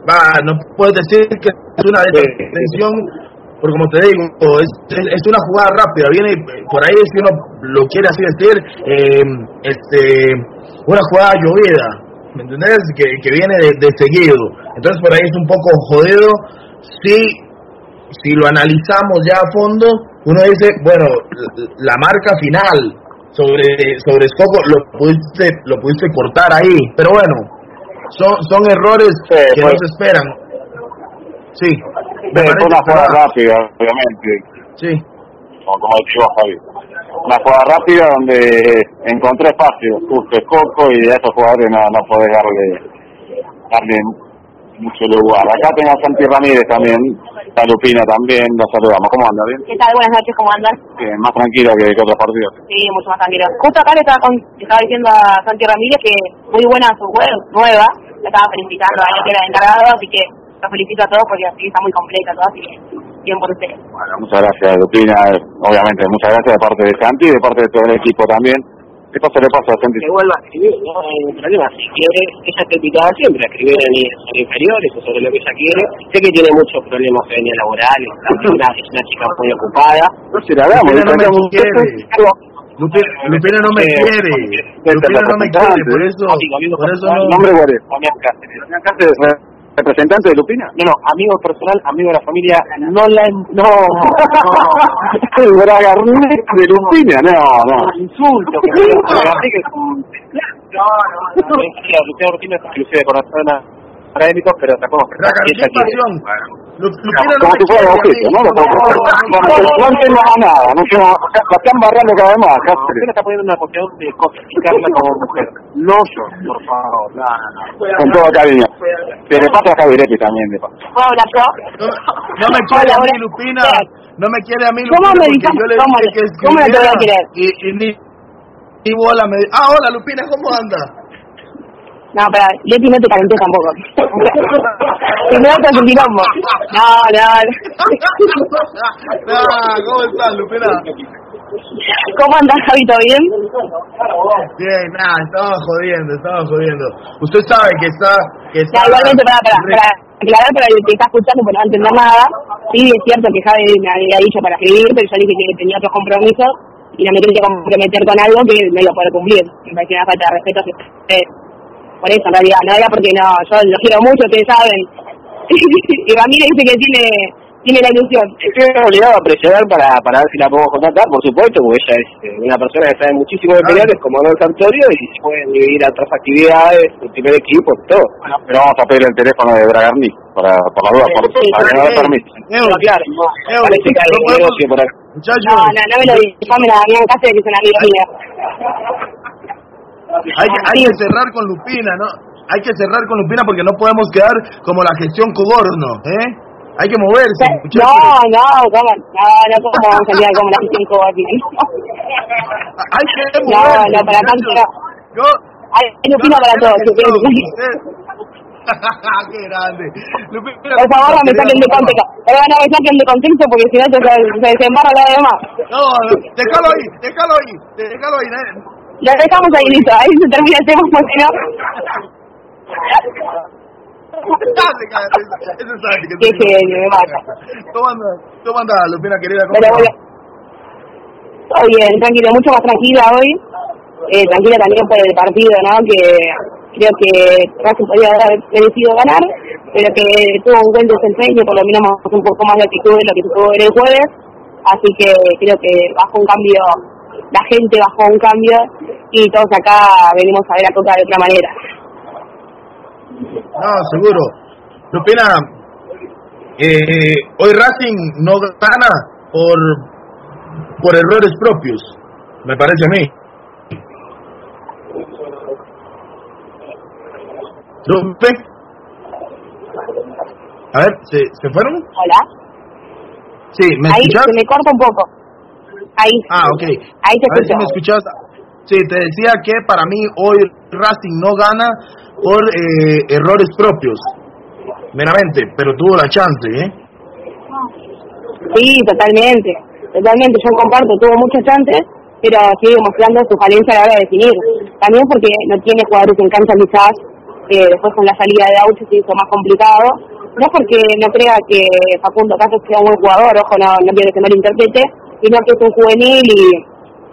va, no puedes decir que es una detención, porque como te digo, es, es, una jugada rápida, viene por ahí si uno lo quiere así decir, eh, este, una jugada llovida, ¿me entendés? Que, que viene de, de seguido, entonces por ahí es un poco jodido, si, si lo analizamos ya a fondo, uno dice, bueno, la marca final sobre sobre Escoco lo pudiste lo pudiste cortar ahí, pero bueno, son son errores que no se esperan. Sí, fue una jugada rápida, obviamente. Sí. Como, como decía Javi. Una jugada rápida donde encontré espacio, justo Escoco y a esos jugadores no, no podés darle, darle mucho lugar. Acá tengo a Santi Ramírez también, a Lupina también, los saludamos. ¿Cómo andan? ¿Bien? ¿Qué tal? Buenas noches, ¿cómo andan? Bien, más tranquilo que, otros partidos. Sí, mucho más tranquilo. Justo acá le estaba, con, estaba diciendo a Santi Ramírez que muy buena su web, nueva, le estaba felicitando a él que era encargado, así que lo felicito a todos porque así está muy completa todo, así que bien por ustedes. Bueno, muchas gracias, Lupina, obviamente, muchas gracias de parte de Santi y de parte de todo el equipo también. ¿Qué pasa le pasa gente? Que vuelva a escribir, no hay ningún problema. Si quiere, ella está invitada siempre a escribir en sobre inferiores o sobre lo que ella quiere. Sé que tiene muchos problemas en día laborales, una, es una chica muy ocupada. No se la damos, no me quiere. Lupina no me quiere. Lupina no me quiere, por eso, por eso no. ¿Nombre cuál es? Cáceres representante de Lupina? No, no, amigo personal, amigo de la familia, no la... No, no. el Bragarnet de Lupina, no, no. Insulto, que me No, no, no. Luciano Lupina es exclusiva de corazón académicos, pero tampoco... Como si fuera objeto, ¿no? No más nada, no la están barrando cada vez más. Usted está poniendo una cuestión de cosificarla como mujer. No yo, por favor, no, no, Con todo cariño. Le pasa a también, de paso. Hola, yo. No me quiere a mí, Lupina. No me quiere a mí, Lupina. ¿Cómo me dices? ¿Cómo, ¿Cómo no te voy a querer? Y, ni, bola me Ah, hola, Lupina, ¿cómo anda? No, pero Leti no te calenté tampoco. Primero te un quilombo. No, no. no, ¿cómo estás, Lupina? ¿Cómo andás, Javito? ¿Bien? Bien, nada, estaba jodiendo, estaba jodiendo. Usted sabe que está... Que está igualmente, para, para, para aclarar para el que está escuchando, pero no entender nada, sí, es cierto que Javi me había dicho para escribir, pero yo dije que tenía otros compromisos y no me quería comprometer con algo que no lo puedo cumplir. Me parece una falta de respeto que por eso en realidad, no era porque no, yo lo quiero mucho, ustedes saben. y Ramírez dice que tiene tiene la ilusión. Estoy obligado a presionar para, para ver si la podemos contratar, por supuesto, porque ella es eh, una persona que sabe muchísimo de peleadores, como Don Santorio, y se pueden dividir a otras actividades, el primer equipo, todo. Bueno, pero vamos a pedir el teléfono de Bragarni, para, por la duda, por, sí, para que no lo permita. claro, parece que hay negocio por acá. No, no, no me lo digas, me la Damián Cáceres, que es una amiga mía. Hay, hay que cerrar con Lupina, ¿no? Hay que cerrar con Lupina porque no podemos quedar como la gestión Coborno, ¿eh? Hay que moverse. No, no, ¿cómo? No, no, ¿cómo vamos a quedar como la gestión Coborno? Hay que moverse. No, no, para tanto no. Yo, Hay Lupina para todos. Qué grande. Por favor, no me saquen de contexto. Pero no me saquen de contexto porque si no se, se desembarra la demás. No, déjalo ahí, déjalo ahí, déjalo ahí. Lo dejamos ahí listo, ahí se termina el tema, porque no... Qué genio, me mata. ¿Cómo anda, cómo anda, Lupina querida? ¿Cómo Pero bueno, todo bien, tranquilo, mucho más tranquila hoy. Eh, tranquila también por el partido, ¿no? Que creo que Racing podía haber merecido ganar, pero que tuvo un buen desempeño, por lo menos un poco más de actitud de lo que tuvo en el jueves. Así que creo que bajó un cambio, la gente bajó un cambio y todos acá venimos a ver a Coca de otra manera. No, seguro. Lupina, eh, hoy Racing no gana por, por errores propios, me parece a mí. Lupe. A ver, ¿se, ¿se fueron? Hola. Sí, ¿me Ahí escuchas? se me corta un poco. Ahí. Ah, ok. Ahí te A ver si me escuchas. Sí, te decía que para mí hoy Racing no gana por eh, errores propios, meramente, pero tuvo la chance, ¿eh? Sí, totalmente, totalmente, yo comparto, tuvo muchas chances, pero sigue mostrando su falencia a la hora de definir. También porque no tiene jugadores en cancha quizás, eh, después con la salida de Aucho se hizo más complicado. No porque no crea que Facundo Caso sea un buen jugador, ojo, no, no quiero que me lo interprete, sino que es un juvenil y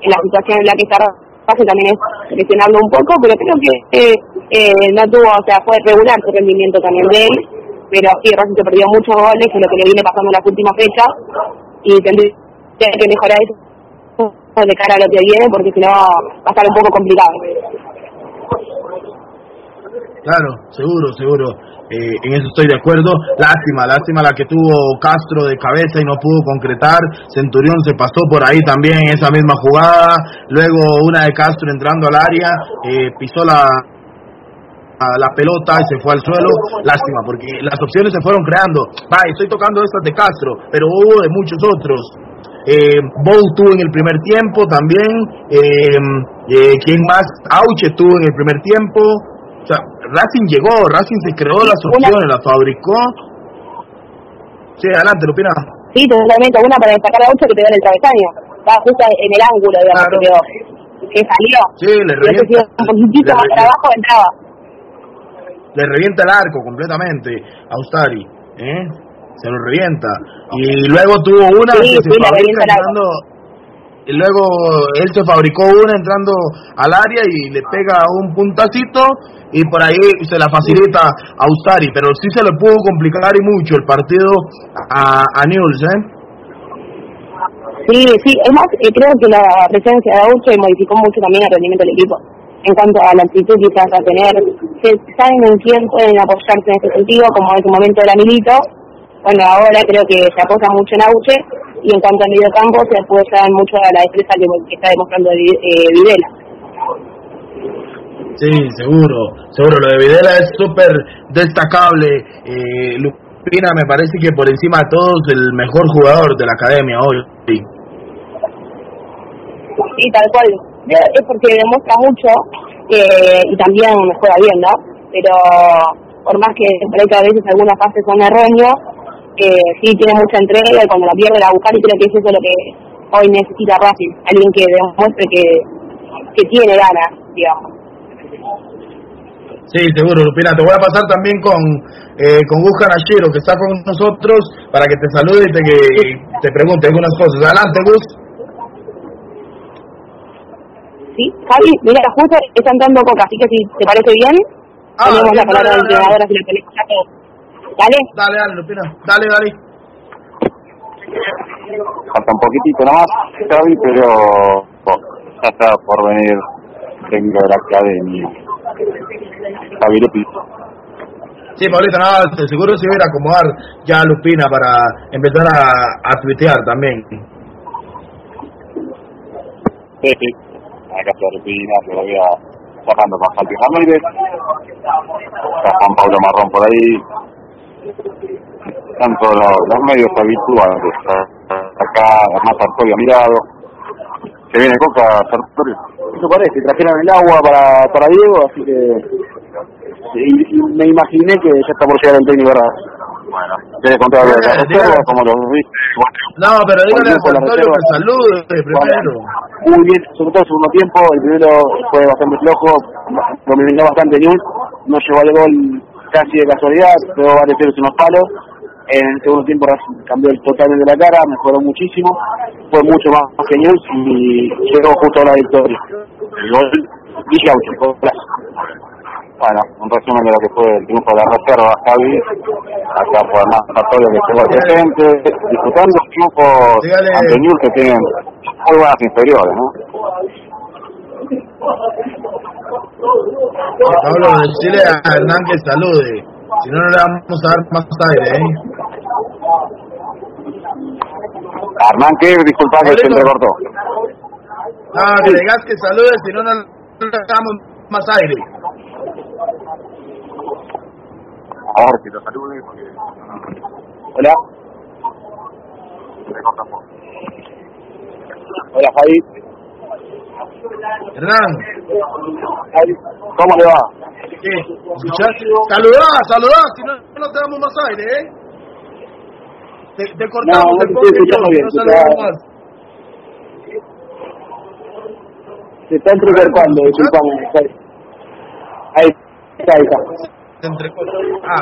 en la situación en la que está Racing también es presionarlo un poco, pero creo que eh, eh, no tuvo, o sea, fue regular su rendimiento también de él, pero sí, Racing se perdió muchos goles, que es lo que le viene pasando en las últimas fechas, y tendría que mejorar eso de cara a lo que viene, porque si no va a estar un poco complicado. Claro, seguro, seguro. Eh, en eso estoy de acuerdo. Lástima, lástima la que tuvo Castro de cabeza y no pudo concretar. Centurión se pasó por ahí también en esa misma jugada. Luego una de Castro entrando al área, eh, pisó la, la pelota y se fue al suelo. Lástima, porque las opciones se fueron creando. Va, estoy tocando estas de Castro, pero hubo de muchos otros. Eh, Bow tuvo en el primer tiempo también. Eh, eh, ¿Quién más? Auche tuvo en el primer tiempo. O sea, Racing llegó, Racing se creó las opciones, las fabricó. Sí, adelante, Lupina. Sí, totalmente, una para destacar a 8 que pegó en el travesaño, estaba justo en el ángulo, digamos, que quedó, que salió. Sí, le revienta. un poquitito le más re- para abajo, entraba. le revienta el arco completamente a Ustari, ¿eh? Se lo revienta. Y luego tuvo una Sí, que se sí, le fabrica entrando, y luego él se fabricó una entrando al área y le pega un puntacito y por ahí se la facilita a Ustari, pero sí se le pudo complicar y mucho el partido a, a Newell's, ¿eh? Sí, sí, es más, eh, creo que la presencia de Auche modificó mucho también el rendimiento del equipo. En cuanto a la actitud quizás a tener, se saben en quién pueden apoyarse en este sentido, como en su momento era Milito. Bueno, ahora creo que se apoya mucho en Auche y en cuanto al mediocampo se apoya mucho a la destreza que, está demostrando eh, Videla. Sí, seguro, seguro. Lo de Videla es súper destacable. Eh, Lupina me parece que por encima de todos el mejor jugador de la academia hoy. Sí. Sí, tal cual. Es porque demuestra mucho eh, y también juega bien, ¿no? Pero por más que por ahí que a veces algunas pases son erróneos, eh, sí tiene mucha entrega y cuando la pierde la buscar y creo que es eso lo que hoy necesita Racing. Alguien que demuestre que, que tiene ganas, digamos. Sí, seguro, Lupina. Te voy a pasar también con, eh, con Gus Canachero, que está con nosotros, para que te salude y te, que, te pregunte algunas cosas. Adelante, Gus. ¿Sí? Javi, mira, justo están dando coca, así que si te parece bien, Ah, tenemos la palabra del entrenador, así lo tenemos. ¿Dale? Dale, dale, Lupina. Dale, dale. Falta un poquitito nomás, Xavi, pero oh, ya está por venir técnico de la academia. Javi López. Sí, Pablito, nada, te- seguro se va a ir a acomodar ya a Lupina para empezar a, a tuitear también. Sí, sí. Acá está Lupina, todavía cerrando con Santi Ramírez. Está Juan Pablo Marrón por ahí. Todos los, los medios habituales. Acá Hernán Sartori ha mirado. Se viene Coca, Sartori. eso parece, trajeron el agua para, para Diego, así que y- y me imaginé que ya está por llegar el técnico ¿verdad? Bueno, ¿quieres contar algo de la reserva? ¿Cómo lo viste? No, pero dígale a Antonio que reserva. salude primero. Muy bien, sobre todo el segundo tiempo, el primero fue bastante flojo, dominó bastante News, no llegó al gol casi de casualidad, pegó varios tiros en los palos. En el segundo tiempo cambió el totalmente la cara, mejoró muchísimo, fue mucho más que News y llegó justo a la victoria. El gol golazo. Bueno, un resumen de lo que fue el triunfo de la reserva, Javi. Acá por más Antonio que estuvo presente, disfrutando el triunfo Dígale. ante Newell's que tienen muy buenas inferiores, ¿no? Pablo, decirle a Hernán que salude. Si no, no le vamos a dar más aire, ¿eh? Hernán, que disculpa que se entrecortó. No, que digas que salude, si no, no le damos más aire. A ver si lo salude porque Hola. Hola Javi. Hernán, ¿Cómo le va? ¿qué? ¿Escuchás? Saludá, saludá, si no, no te damos más aire, ¿eh? Te, te cortamos, No, no te yo, bien, no saludamos está- más. Se está entrecortando, disculpame. Ahí está, ahí está. Ah,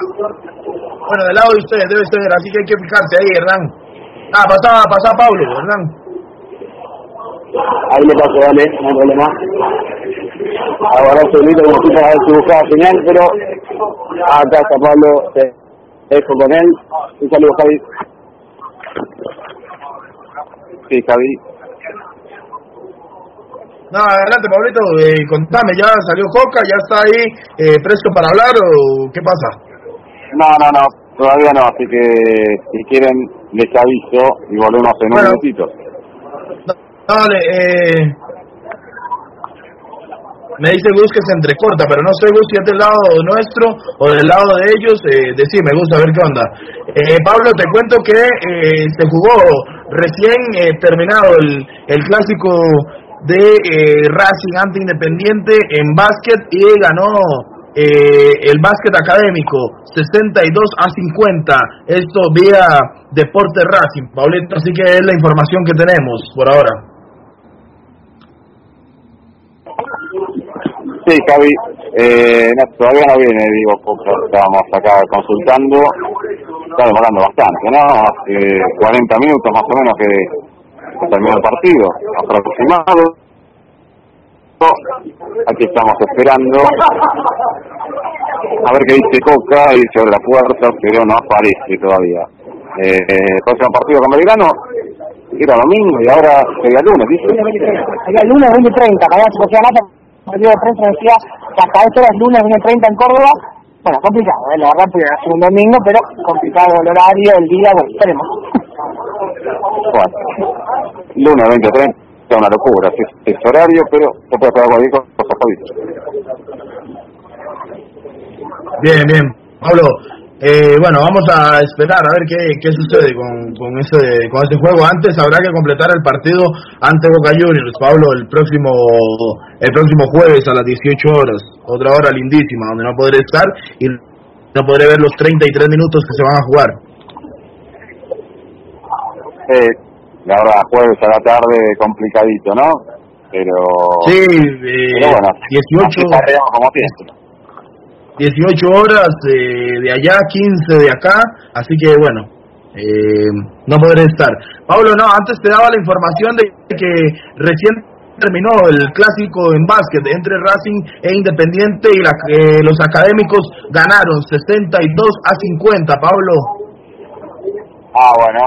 bueno, del lado de ustedes debe ser, así que hay que fijarse ahí, Hernán. Ah, pasá, pasá Pablo, Hernán. Ahí le paso, dale, no hay problema. Ahora un segundito como estoy para ver si buscaba señal, pero acá está Pablo, te dejo con él. Un saludo, Javi. Sí, Javi. No, adelante, Pablito, eh, contame, ¿ya salió Coca? ¿Ya está ahí eh, presto para hablar o qué pasa? No, no, no, todavía no, así que si quieren les aviso y volvemos en Bueno. un minutito. Dale, eh... Me dice Gus que se entrecorta, pero no sé Gus si es del lado nuestro o del lado de ellos. Eh, decime, Gus, a ver qué onda. Eh, Pablo, te cuento que eh, se jugó recién eh, terminado el, el clásico de eh, Racing ante Independiente en básquet y ganó eh, el básquet académico 62 a 50. Esto vía Deporte Racing, Pablito. Así que es la información que tenemos por ahora. Sí, Javi, eh, todavía no viene, digo, porque estábamos acá consultando, está demorando bastante, ¿no? Hace 40 minutos más o menos que terminó el partido, aproximado. Aquí estamos esperando a ver qué dice Coca se abre la puerta, pero no aparece todavía. Eh, el próximo partido con Belgrano era domingo y ahora sería lunes, dice. Sería lunes 2030, mañana se partido de prensa decía que hasta eso era el lunes 2030 en Córdoba. Bueno, complicado, ¿eh? la verdad, porque hace un domingo, pero complicado el horario, el día, bueno, esperemos. Bueno, lunes 20 es una locura, es, es horario, pero se puede esperar cualquier cosa. Bien, bien. Pablo, eh, bueno, vamos a esperar a ver qué, qué sucede con, con, ese, con ese juego. Antes habrá que completar el partido ante Boca Juniors, Pablo, el próximo, el próximo jueves a las 18 horas. Otra hora lindísima, donde no podré estar y no podré ver los 33 minutos que se van a jugar. Eh, la verdad, jueves a la tarde complicadito, ¿no? Pero, Sí, eh, pero bueno, 18, así parreamos como siempre. 18 horas eh, de allá, 15 de acá, así que bueno, eh, no podré estar. Pablo, no, antes te daba la información de que recién terminó el clásico en básquet entre Racing e Independiente y la- eh, los académicos ganaron 62 a 50, Pablo. Ah, bueno,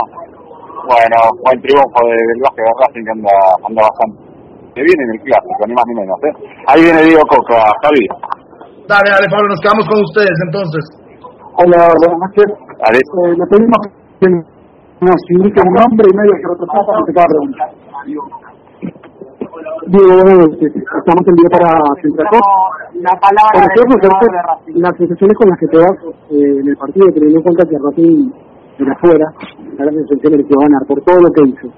bueno, buen triunfo de- del básquet de Racing que anda, anda bastante bien en el clásico, ni más ni menos, ¿eh? Ahí viene Diego Coca, Javi. Dale, dale, Pablo, nos quedamos con ustedes entonces. Hola, buenas noches. Dale. Eh, le pedimos que nos indique un nombre y medio que otro cosa que te va a preguntar. Diego, buenas noches. Estamos en vivo para Centracop. La palabra Por las sensaciones con las que te vas eh, en el partido, teniendo en cuenta que Racing de afuera, da la sensación de que va a ganar por todo lo que hizo.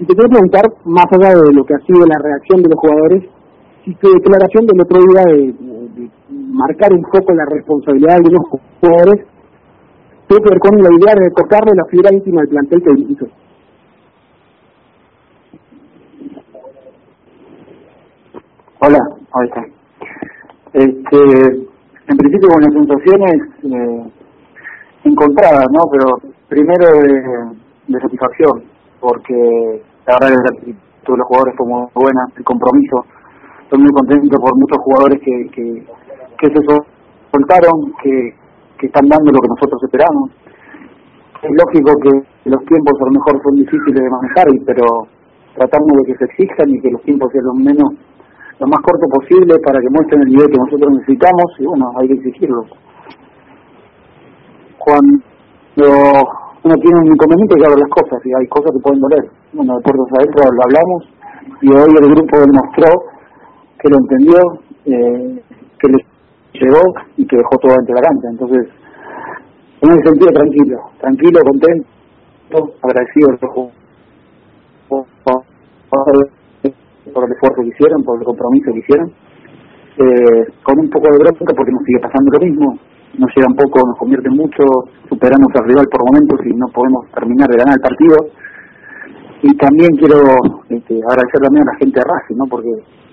Y te quiero preguntar, más allá de lo que ha sido la reacción de los jugadores, si tu declaración del otro día de marcar un poco la responsabilidad de algunos jugadores tiene que con la idea de tocarle la fibra íntima del plantel que hizo. Hola, ahí está. Este, en principio con las sensaciones eh, encontradas, ¿no? Pero primero de, satisfacción, porque la verdad que la actitud de los jugadores fue muy buena, el compromiso. Estoy muy contento por muchos jugadores que, que, que se soltaron, que, que están dando lo que nosotros esperamos. Es lógico que los tiempos a lo mejor son difíciles de manejar, pero tratamos de que se exijan y que los tiempos sean lo menos lo más corto posible para que muestren el nivel que nosotros necesitamos y bueno, hay que exigirlos. Cuando uno tiene un inconveniente hablar las cosas y hay cosas que pueden doler. Bueno, de puertas adentro lo hablamos y hoy el grupo demostró que lo entendió, eh, que le llegó y que dejó todo dentro de la cancha. Entonces, en ese sentido tranquilo, tranquilo, contento, agradecido por el esfuerzo que hicieron, por el compromiso que hicieron, eh, con un poco de bronca porque nos sigue pasando lo mismo, nos llegan poco, nos convierten mucho, superamos al rival por momentos y no podemos terminar de ganar el partido. Y también quiero este, agradecer también a la gente de Racing, ¿no? porque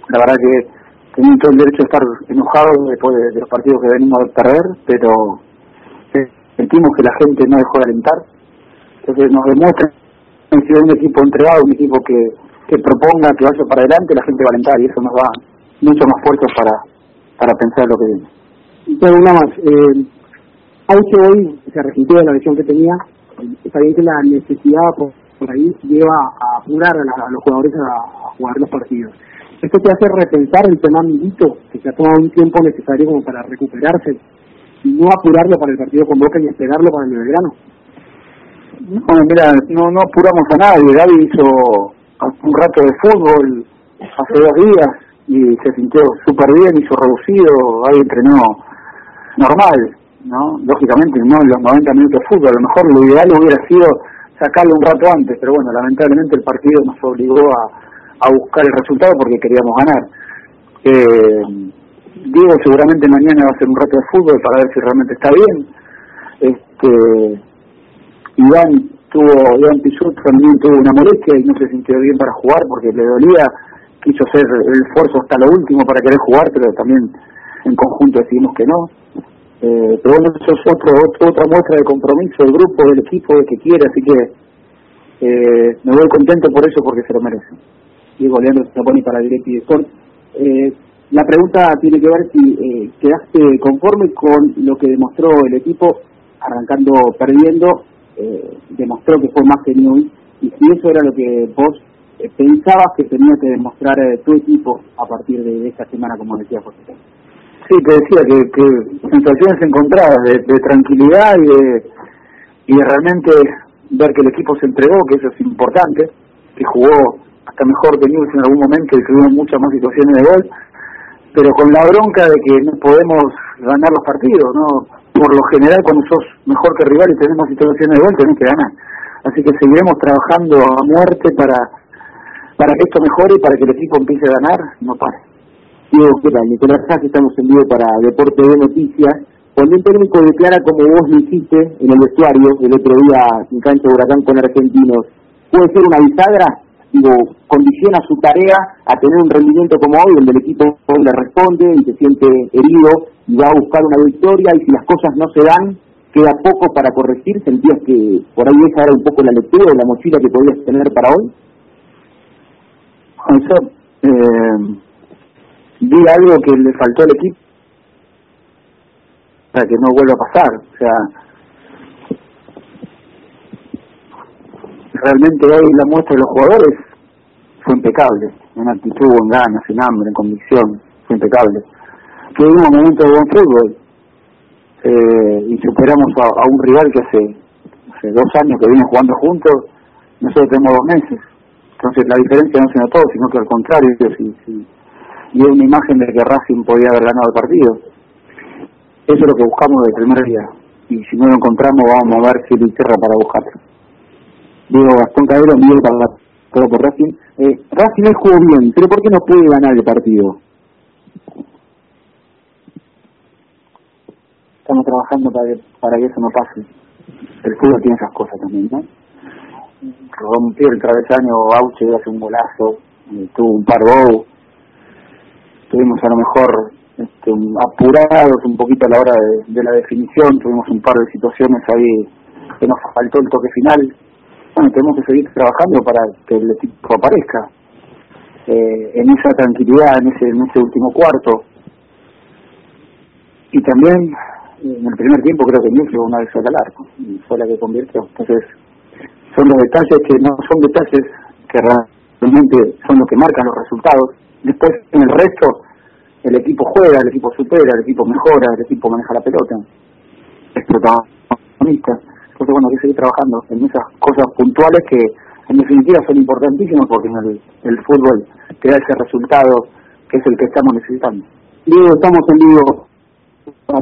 la verdad que tenemos todo el derecho a estar enojados después de, los partidos que venimos a perder, pero eh, sentimos que la gente no dejó de alentar, entonces nos demuestra que sido un equipo entregado, un equipo que, que proponga, que vaya para adelante, la gente va a alentar y eso nos da mucho más fuerza para, para pensar lo que viene. Pero una más, eh, hoy se arrepintió la lesión que tenía, está bien que la necesidad por, ahí lleva a apurar a, la- a los jugadores a jugar los partidos. ¿Esto te hace repensar el tema Milito, que se ha tomado un tiempo necesario como para recuperarse, y no apurarlo para el partido con Boca y esperarlo para el Belgrano? No, mira, no, no apuramos a nadie. Gaby hizo un rato de fútbol hace dos días y se sintió súper bien, hizo reducido, Gaby entrenó normal, ¿no? Lógicamente no en los 90 minutos de fútbol, a lo mejor lo ideal hubiera sido sacarlo un rato antes, pero bueno, lamentablemente el partido nos obligó a, a buscar el resultado porque queríamos ganar. Eh, Diego seguramente mañana va a hacer un rato de fútbol para ver si realmente está bien. Este, Iván tuvo, Iván Pichut también tuvo una molestia y no se sintió bien para jugar porque le dolía, quiso hacer el esfuerzo hasta lo último para querer jugar, pero también en conjunto decidimos que no. Eh, pero bueno, eso es otro, otro- otra muestra de compromiso del grupo, del equipo, de que quiere, así que eh, me voy contento por eso porque se lo merece. Diego Leandro Zaponi para Directo y Sport. Eh, la pregunta tiene que ver si eh, quedaste conforme con lo que demostró el equipo arrancando perdiendo, eh, demostró que fue más que Newell, y si eso era lo que vos eh, pensabas que tenía que demostrar eh, tu equipo a partir de, de esta semana, como decía José. Sí, te decía que, que sensaciones encontradas de, de tranquilidad y de, y de realmente ver que el equipo se entregó, que eso es importante, que jugó hasta mejor que en algún momento y tuvimos muchas más situaciones de gol, pero con la bronca de que no podemos ganar los partidos, ¿no? Por lo general cuando sos mejor que rival y tenés más situaciones de gol tenés que ganar. Así que seguiremos trabajando a muerte para, para que esto mejore y para que el equipo empiece a ganar no pare. Diego, ¿qué tal? Nicolás Sánchez, estamos en vivo para Deporte de Noticias. Cuando un técnico declara como vos lo hiciste en el vestuario el otro día en cancha de Huracán con argentinos, ¿puede ser una bisagra? Digo, condiciona su tarea a tener un rendimiento como hoy, donde el equipo le responde y se siente herido y va a buscar una victoria y si las cosas no se dan, queda poco para corregir, sentías que por ahí esa era un poco la lectura o la mochila que podías tener para hoy. Yo eh, vi algo que le faltó al equipo para que no vuelva a pasar. O sea, realmente hoy la muestra de los jugadores fue impecable, en actitud, en ganas, en hambre, en convicción, fue impecable. Tuvimos momentos de buen fútbol eh, y superamos a, un rival que hace, hace dos años que viene jugando juntos, nosotros tenemos dos meses. Entonces la diferencia no se notó, sino que al contrario, sí, sí, y es una imagen de que Racing podía haber ganado el partido. Eso es lo que buscamos desde el primer día. Y si no lo encontramos, vamos a ver si tierra para buscarlo. Diego Gastón Cadero, Miguel para por Racing. Eh, Racing jugó bien, pero ¿por qué no puede ganar el partido? Estamos trabajando para que, para que eso no pase. El fútbol tiene esas cosas también, ¿no? Rompió el travesaño Auche, hace un golazo, tuvo un par go. Tuvimos a lo mejor este, apurados un poquito a la hora de la definición, tuvimos un par de situaciones ahí que nos faltó el toque final, bueno, tenemos que seguir trabajando para que el equipo aparezca. Eh, en esa tranquilidad, en ese, en ese último cuarto. Y también en el primer tiempo creo que Newell una vez al arco y fue la que convirtió. Entonces, son los detalles que no son detalles que realmente son los que marcan los resultados. Después, en el resto, el equipo juega, el equipo supera, el equipo mejora, el equipo maneja la pelota. Es protagonista. Entonces, bueno, hay que seguir trabajando en esas cosas puntuales que en definitiva son importantísimas porque en el, el fútbol te da ese resultado que es el que estamos necesitando. Diego, estamos en vivo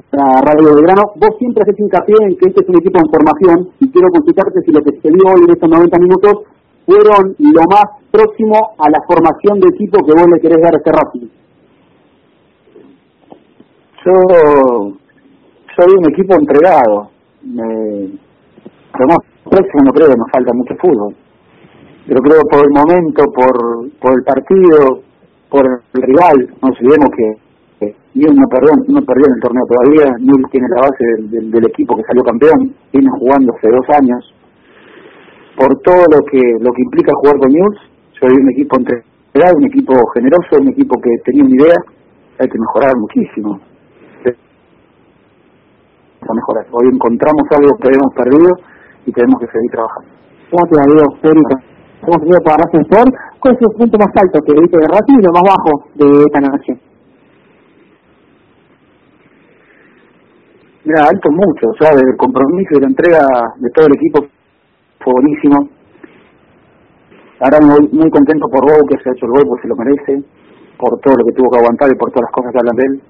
para Radio Belgrano. Vos siempre haces hincapié en que este es un equipo en formación y quiero consultarte si lo que se vio hoy en estos 90 minutos fueron lo más próximo a la formación de equipo que vos le querés dar a este Racing. Yo soy un equipo entregado. Me, más próximo no creo nos falta mucho fútbol pero creo por el momento, por, por el partido, por el rival, no olvidemos que, que no perdió, no perdió en el torneo todavía, Nil tiene la base del, del, equipo que salió campeón, viene jugando hace dos años, por todo lo que lo que implica jugar con News, soy un equipo entregado, un equipo generoso, un equipo que tenía una idea, hay que mejorar muchísimo. A mejorar. Hoy encontramos algo que habíamos perdido y tenemos que seguir trabajando. ¿Cómo te va, Diego? hemos tenido para Racing Sport, ¿cuál es el punto más alto que viste de Racing y lo más bajo de esta noche? Mira, alto mucho, o sea, el compromiso y la entrega de todo el equipo fue buenísimo. Ahora muy, muy contento por Bob, que se ha hecho el gol, porque se lo merece, por todo lo que tuvo que aguantar y por todas las cosas que hablan de él.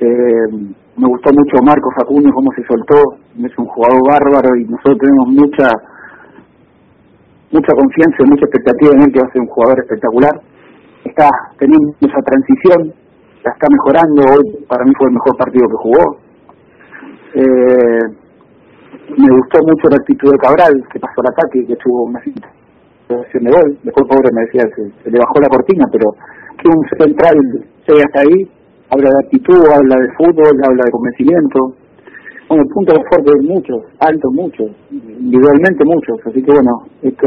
Eh, me gustó mucho Marco Facundo, cómo se soltó, es un jugador bárbaro y nosotros tenemos mucha mucha confianza y mucha expectativa en él que va a ser un jugador espectacular. Está teniendo esa transición, la está mejorando. Hoy para mí fue el mejor partido que jugó. Eh, me gustó mucho la actitud de Cabral, que pasó al ataque, que tuvo una situación de gol. Después, pobre, me decía, se, le bajó la cortina, pero un central llegue hasta ahí, habla de actitud, habla de fútbol, habla de convencimiento bueno, puntos fuertes muchos, altos muchos, individualmente muchos, así que bueno, esto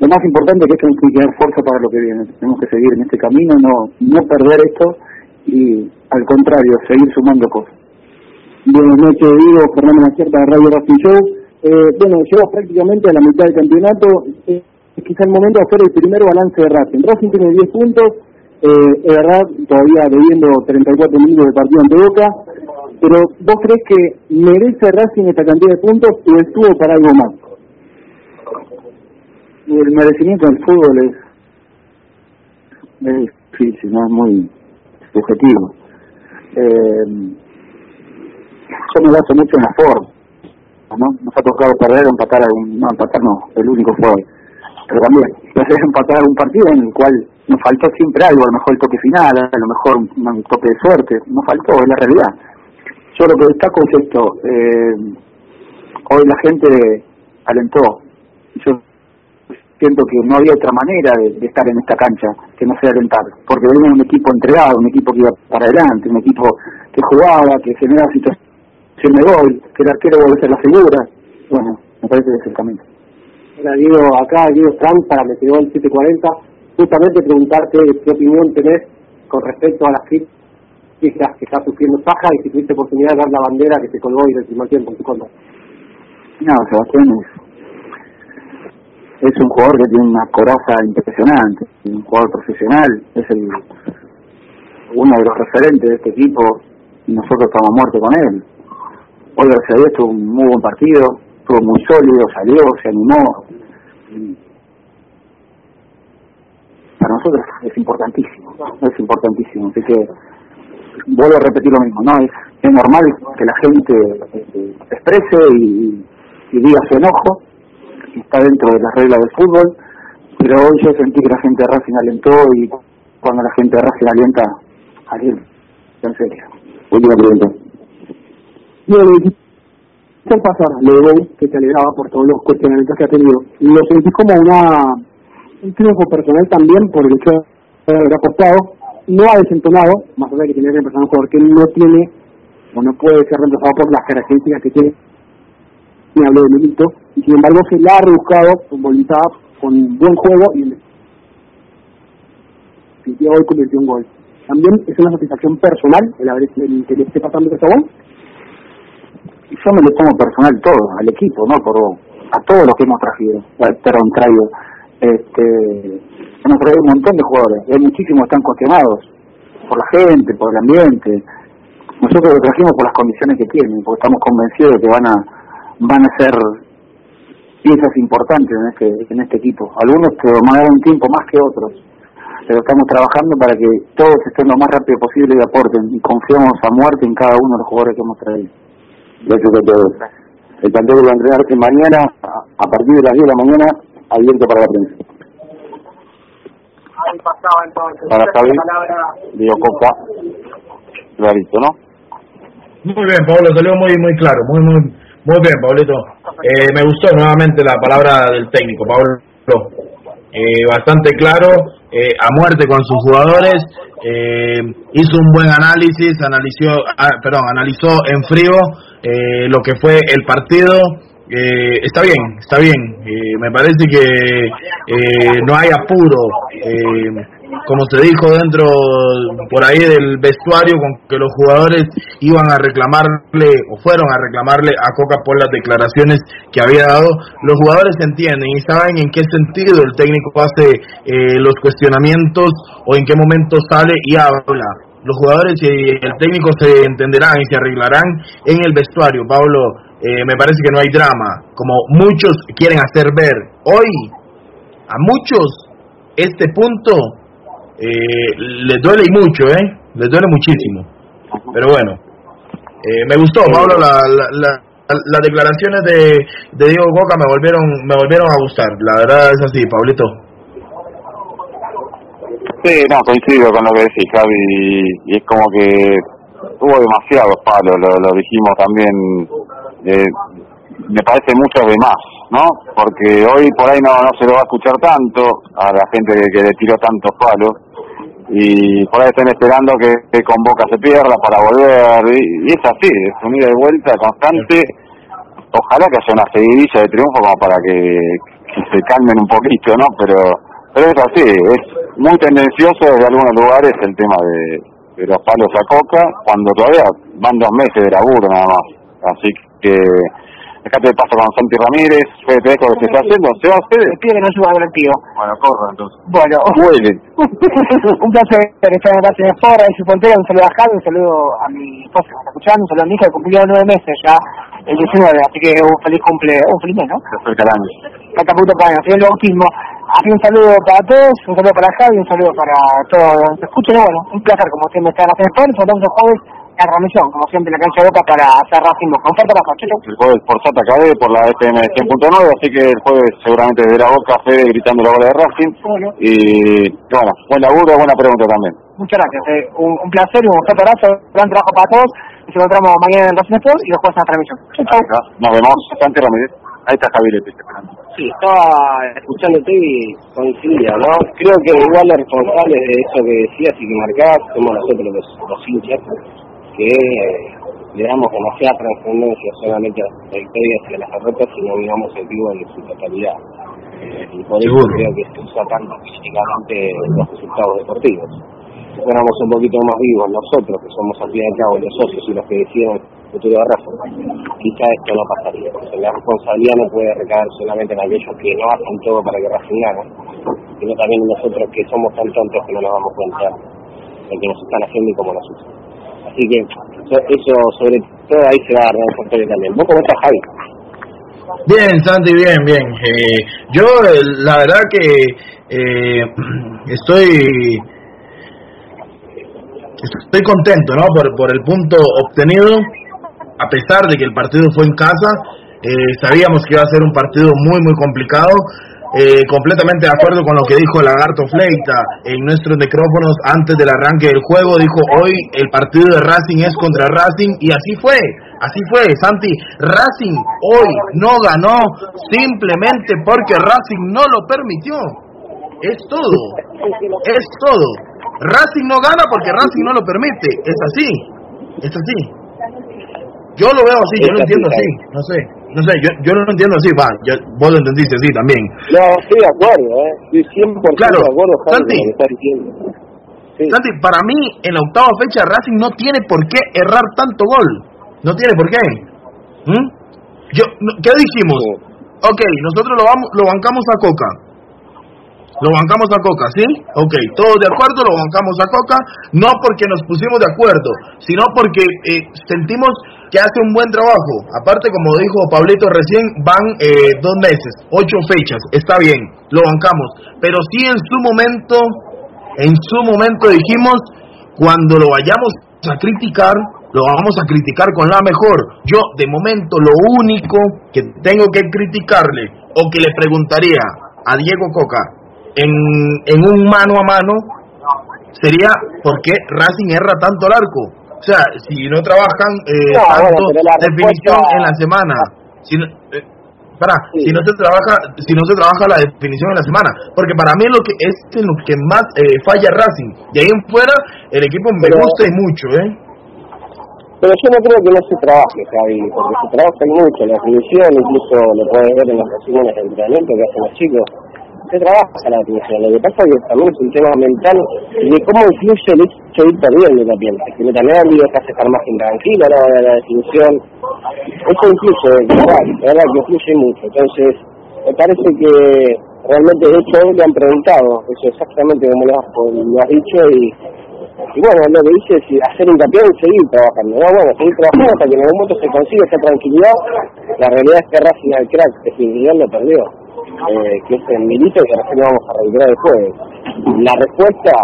lo más importante es que tenemos que tener fuerza para lo que viene, tenemos que seguir en este camino, no no perder esto y al contrario, seguir sumando cosas. Buenas noches, Diego, Fernando Macierta de Radio Racing Show. Eh, bueno, llegamos prácticamente a la mitad del campeonato, eh, es quizá el momento de hacer el primer balance de Racing. Racing tiene 10 puntos, eh, verdad, todavía debiendo 34 minutos de partido ante Boca, pero ¿vos crees que merece Racing esta cantidad de puntos o estuvo para algo más? El merecimiento del fútbol es, difícil, ¿no? es muy subjetivo. Eh, yo me baso mucho en la forma, ¿no? Nos ha tocado perder o empatar, algún, no empatar no, el único fue. Pero también, es empatar un partido en el cual nos faltó siempre algo, a lo mejor el toque final, a lo mejor un, toque de suerte, nos faltó, es la realidad. Yo lo que destaco es esto, eh, hoy la gente alentó, yo siento que no había otra manera de, estar en esta cancha que no sea alentar, porque venía un equipo entregado, un equipo que iba para adelante, un equipo que jugaba, que generaba situación de gol, que el arquero vuelve a ser la figura, bueno, me parece que es el camino. Hola Diego, acá Diego Trump para me quedó el 740, justamente preguntarte qué opinión tenés con respecto a las críticas que está sufriendo Saja y si tuviste oportunidad de ver la bandera que se colgó y del primer tiempo en tu contra. No, Sebastián es, es un jugador que tiene una coraza impresionante, un jugador profesional, es el uno de los referentes de este equipo y nosotros estamos a muerte con él. Hoy gracias a Dios tuvo un muy buen partido, estuvo muy sólido, salió, se animó. Para nosotros es importantísimo, es importantísimo. Así que vuelvo a repetir lo mismo, ¿no? Es, es normal que la gente eh, exprese y, y diga su enojo, está dentro de las reglas del fútbol, pero hoy yo sentí que la gente de Racing alentó y cuando la gente de Racing alienta, alienta, en serio. Última pregunta. Y el el pasar, luego que te alegraba por todos los cuestionamientos que ha tenido. Lo sentí como una un triunfo personal también por el hecho de haber apostado. No ha desentonado, más allá de que tiene que reemplazar un jugador que no tiene o no puede ser reemplazado por las características que tiene. Y habló de Milito, y sin embargo se la ha rebuscado futbolizada con buen juego y hoy convirtió un gol. También es una satisfacción personal el haber el que le esté pasando ese gol y yo me lo tomo personal todo, al equipo, ¿no? Por, a todos los que hemos traído, perdón, traído. Este, hemos traído un montón de jugadores, hay muchísimos que están cuestionados por la gente, por el ambiente. Nosotros lo trajimos por las condiciones que tienen, porque estamos convencidos de que van a van a ser piezas importantes en este en este equipo. Algunos que tomarán un tiempo más que otros, pero estamos trabajando para que todos estén lo más rápido posible y aporten y confiamos a muerte en cada uno de los jugadores que hemos traído. Gracias a todos. El plantel va a entrenarse mañana a partir de las 10 de la mañana, abierto para la prensa. Ahí pasaba entonces. Para Javi, palabra. digo Coca, clarito, ¿no? Muy bien, Pablo, salió muy muy claro, muy muy muy bien, Pablito. Eh, me gustó nuevamente la palabra del técnico, Pablo. Eh, bastante claro, eh, a muerte con sus jugadores, eh, hizo un buen análisis, analizó, ah, perdón, analizó en frío eh, lo que fue el partido. Eh, está bien, está bien. Eh, me parece que eh, no hay apuro, eh, como se dijo dentro por ahí del vestuario, con que los jugadores iban a reclamarle o fueron a reclamarle a Coca por las declaraciones que había dado. Los jugadores entienden y saben en qué sentido el técnico hace eh, los cuestionamientos o en qué momento sale y habla los jugadores y el técnico se entenderán y se arreglarán en el vestuario. Pablo, eh, me parece que no hay drama, como muchos quieren hacer ver. Hoy, a muchos, este punto eh, les duele y mucho, ¿eh? Les duele muchísimo. Pero bueno, eh, me gustó, Pablo, la, la, la- las declaraciones de, de Diego Coca me volvieron, me volvieron a gustar. La verdad es así, Pablito. Sí, no, coincido con lo que decís, Javi, y es como que hubo demasiados palos, lo, lo dijimos también, eh, me parece mucho de más, ¿no? Porque hoy por ahí no, no se lo va a escuchar tanto a la gente que, que le tiró tantos palos, y por ahí están esperando que, que con Boca se pierda para volver, y, es así, es un ida y vuelta constante, ojalá que haya una seguidilla de triunfo como para que, se calmen un poquito, ¿no? Pero, es así, es muy tendencioso desde algunos lugares el tema de, de los palos a coca, cuando todavía van dos meses de laburo nada más. Así dejate de paso con Santi Ramírez, Fede, te dejo que se está haciendo, se va a hacer. El pibe que no suba al colectivo. Bueno, corra entonces. Bueno, Huele. un placer estar en Racing Sport, en su frontera, un saludo a Javi, un saludo a mi esposa que está escuchando, un saludo a mi hija que cumplió nueve meses ya, el 19, así que un feliz cumple, un feliz mes, ¿no? Se acerca el año. Falta poquito para el bautismo. Así un saludo para todos, un saludo para Javi, un saludo para todos los que escuchen, y bueno, un placer como siempre estar en nos vemos el jueves la transmisión, como siempre en la cancha de Boca para hacer Racing Boca. Un fuerte abrazo. El jueves por Santa KD, por la FM 100.9, así que el jueves seguramente la boca, Fede gritando la bola de Racing. Y bueno, buen laburo, buena pregunta también. Muchas gracias, eh, un, un placer y un fuerte abrazo, gran trabajo para todos. Nos encontramos mañana en Racing Sport y los jueves en la transmisión. Chau, chau. Acá Nos vemos, Santi Ramírez. Ahí está Javier Lete esperando. Sí, estaba escuchándote y coincidía, ¿no? Creo que igual los responsables de eso que decías y que marcabas somos nosotros los, los hinchas, que eh, le damos demasiada trascendencia solamente a las victorias y a las derrotas y no miramos el vivo en su totalidad. Eh, y por eso creo que se usa tanto críticamente los resultados deportivos. Si fuéramos un poquito más vivos nosotros, que somos al fin y al cabo los socios y los que deciden el futuro de quizá esto no pasaría. Sea, la responsabilidad no puede recaer solamente en aquellos que no hacen todo para que gane, sino también en nosotros que somos tan tontos que no nos damos cuenta de que nos están haciendo y cómo nos usan. Así que so- eso sobre todo ahí se va a dar un también. ¿Vos cómo estás, Javi? Bien, Santi, bien, bien. Eh, yo, eh, la verdad que eh, estoy estoy contento, ¿no? Por, por el punto obtenido, a pesar de que el partido fue en casa. eh, sabíamos que iba a ser un partido muy, muy complicado. Eh, completamente de acuerdo con lo que dijo Lagarto Fleita en nuestros micrófonos antes del arranque del juego. Dijo, hoy el partido de Racing es contra Racing y así fue. Así fue, Santi. Racing hoy no ganó simplemente porque Racing no lo permitió. Es todo. Es todo. Racing no gana porque Racing no lo permite. Es así. Es así. Yo lo veo así, yo lo entiendo así. No sé. No sé, yo, yo lo entiendo así. Va, yo, vos lo entendiste así también. No, estoy de acuerdo, ¿eh? Estoy 100% Claro, de acuerdo, Javi, Santi. con lo que está diciendo. Santi, para mí, en la octava fecha, Racing no tiene por qué errar tanto gol. No tiene por qué. ¿Mm? Yo, no- ¿Qué dijimos? Ok, nosotros lo, vamos, lo bancamos a Coca. Lo bancamos a Coca, ¿sí? Ok, todos de acuerdo, lo bancamos a Coca, no porque nos pusimos de acuerdo, sino porque eh, sentimos que hace un buen trabajo. Aparte, como dijo Pablito recién, van eh, dos meses, ocho fechas, está bien, lo bancamos. Pero sí en su momento, en su momento dijimos, cuando lo vayamos a criticar, lo vamos a criticar con la mejor. Yo, de momento, lo único que tengo que criticarle o que le preguntaría a Diego Coca en, en un mano a mano sería por qué Racing erra tanto al arco. O sea, si no trabajan eh, No, tanto la definición respuesta- en la semana, si no, eh, para, si no se trabaja, si no se trabaja la definición en la semana, porque para mí lo que es en lo que más eh, falla Racing. De ahí en fuera el equipo me Pero- gusta y mucho, ¿eh? Pero yo no creo que no se trabaje, Javi, porque se trabaja mucho la definición, incluso lo puedes ver en los resúmenes de entrenamiento que hacen los chicos. Se trabaja la definición. Lo que pasa es que también es un tema mental de cómo influye el hecho de ir perdiendo también. Que me nervios, te hace estar más intranquilo a la hora de la definición. Eso influye, de verdad, que influye mucho. Entonces, me parece que realmente, de hecho, le han preguntado, eso exactamente como lo has, lo has dicho, y y bueno, lo que dice es hacer hincapié en seguir trabajando, ¿no? Bueno, seguir trabajando hasta que en algún momento se consiga esa tranquilidad. La realidad es que Racing al crack definitivamente lo perdió, eh, que es el milito que lo vamos a recuperar después. La respuesta,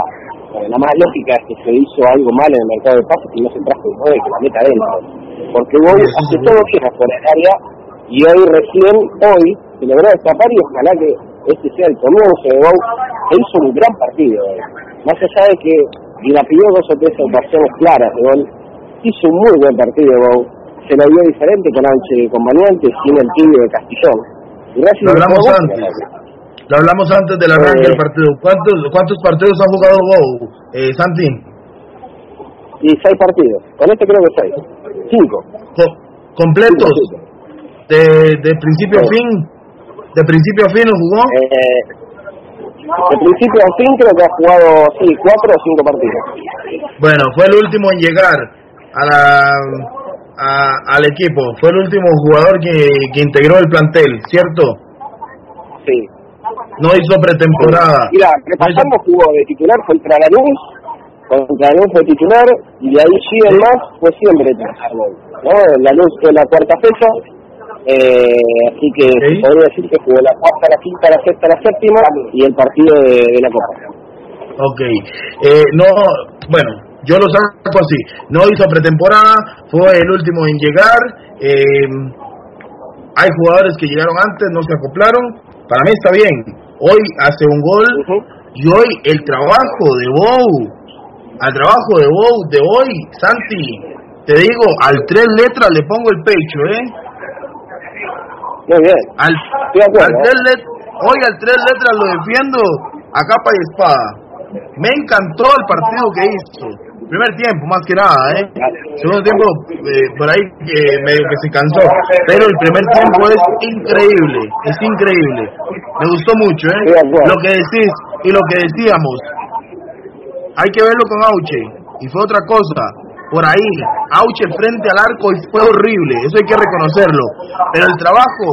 eh, la más lógica es que se hizo algo mal en el mercado de pases y no se trajo el nueve que la meta adentro. Porque hoy hace todo bien afuera del área y hoy recién, hoy, se logró escapar y ojalá que este sea el comienzo de Bau. Hizo un gran partido hoy. Más allá de que dilapidó dos o tres ocasiones claras de gol, hizo un muy buen partido Bau. Se lo vio diferente con Anche Conveniente sin el tibio de Castillón. Racing Lo hablamos jugó antes. Lo hablamos antes del arranque Eh. del partido. ¿Cuántos, ¿Cuántos partidos ha jugado Bow, eh, Santi? Y seis partidos. Con este creo que seis. Cinco. Co- ¿Completos? De, de principio a fin? ¿De principio a fin lo jugó? Eh, de principio a fin creo que ha jugado, sí, cuatro o cinco partidos. Bueno, fue el último en llegar a la, a- al equipo. Fue el último jugador que, que integró el plantel, ¿cierto? Sí. No hizo pretemporada. Mira, repasando jugó de titular contra Lanús, contra Lanús fue titular, y de ahí sí el más fue siempre titular, ¿no? Lanús fue la cuarta fecha, eh, así que se podría decir que jugó la cuarta, la quinta, la sexta, la séptima, y el partido de, de la Copa. Ok. Eh, no, bueno, yo lo saco así. No hizo pretemporada, fue el último en llegar. eh, hay jugadores que llegaron antes, no se acoplaron. Para mí está bien. Hoy hace un gol y hoy el trabajo de Bow, al trabajo de Bow de hoy, Santi, te digo, al tres letras le pongo el pecho, ¿eh? Muy bien. Al, acuerdo. al tres let- hoy al tres letras lo defiendo a capa y espada. Me encantó el partido que hizo. Primer tiempo, más que nada, ¿eh? Segundo tiempo, eh, por ahí que medio que se cansó. Pero el primer tiempo es increíble, es increíble. Me gustó mucho, ¿eh? Lo que decís y lo que decíamos. Hay que verlo con Auche. Y fue otra cosa. Por ahí, Auche frente al arco y fue horrible. Eso hay que reconocerlo. Pero el trabajo,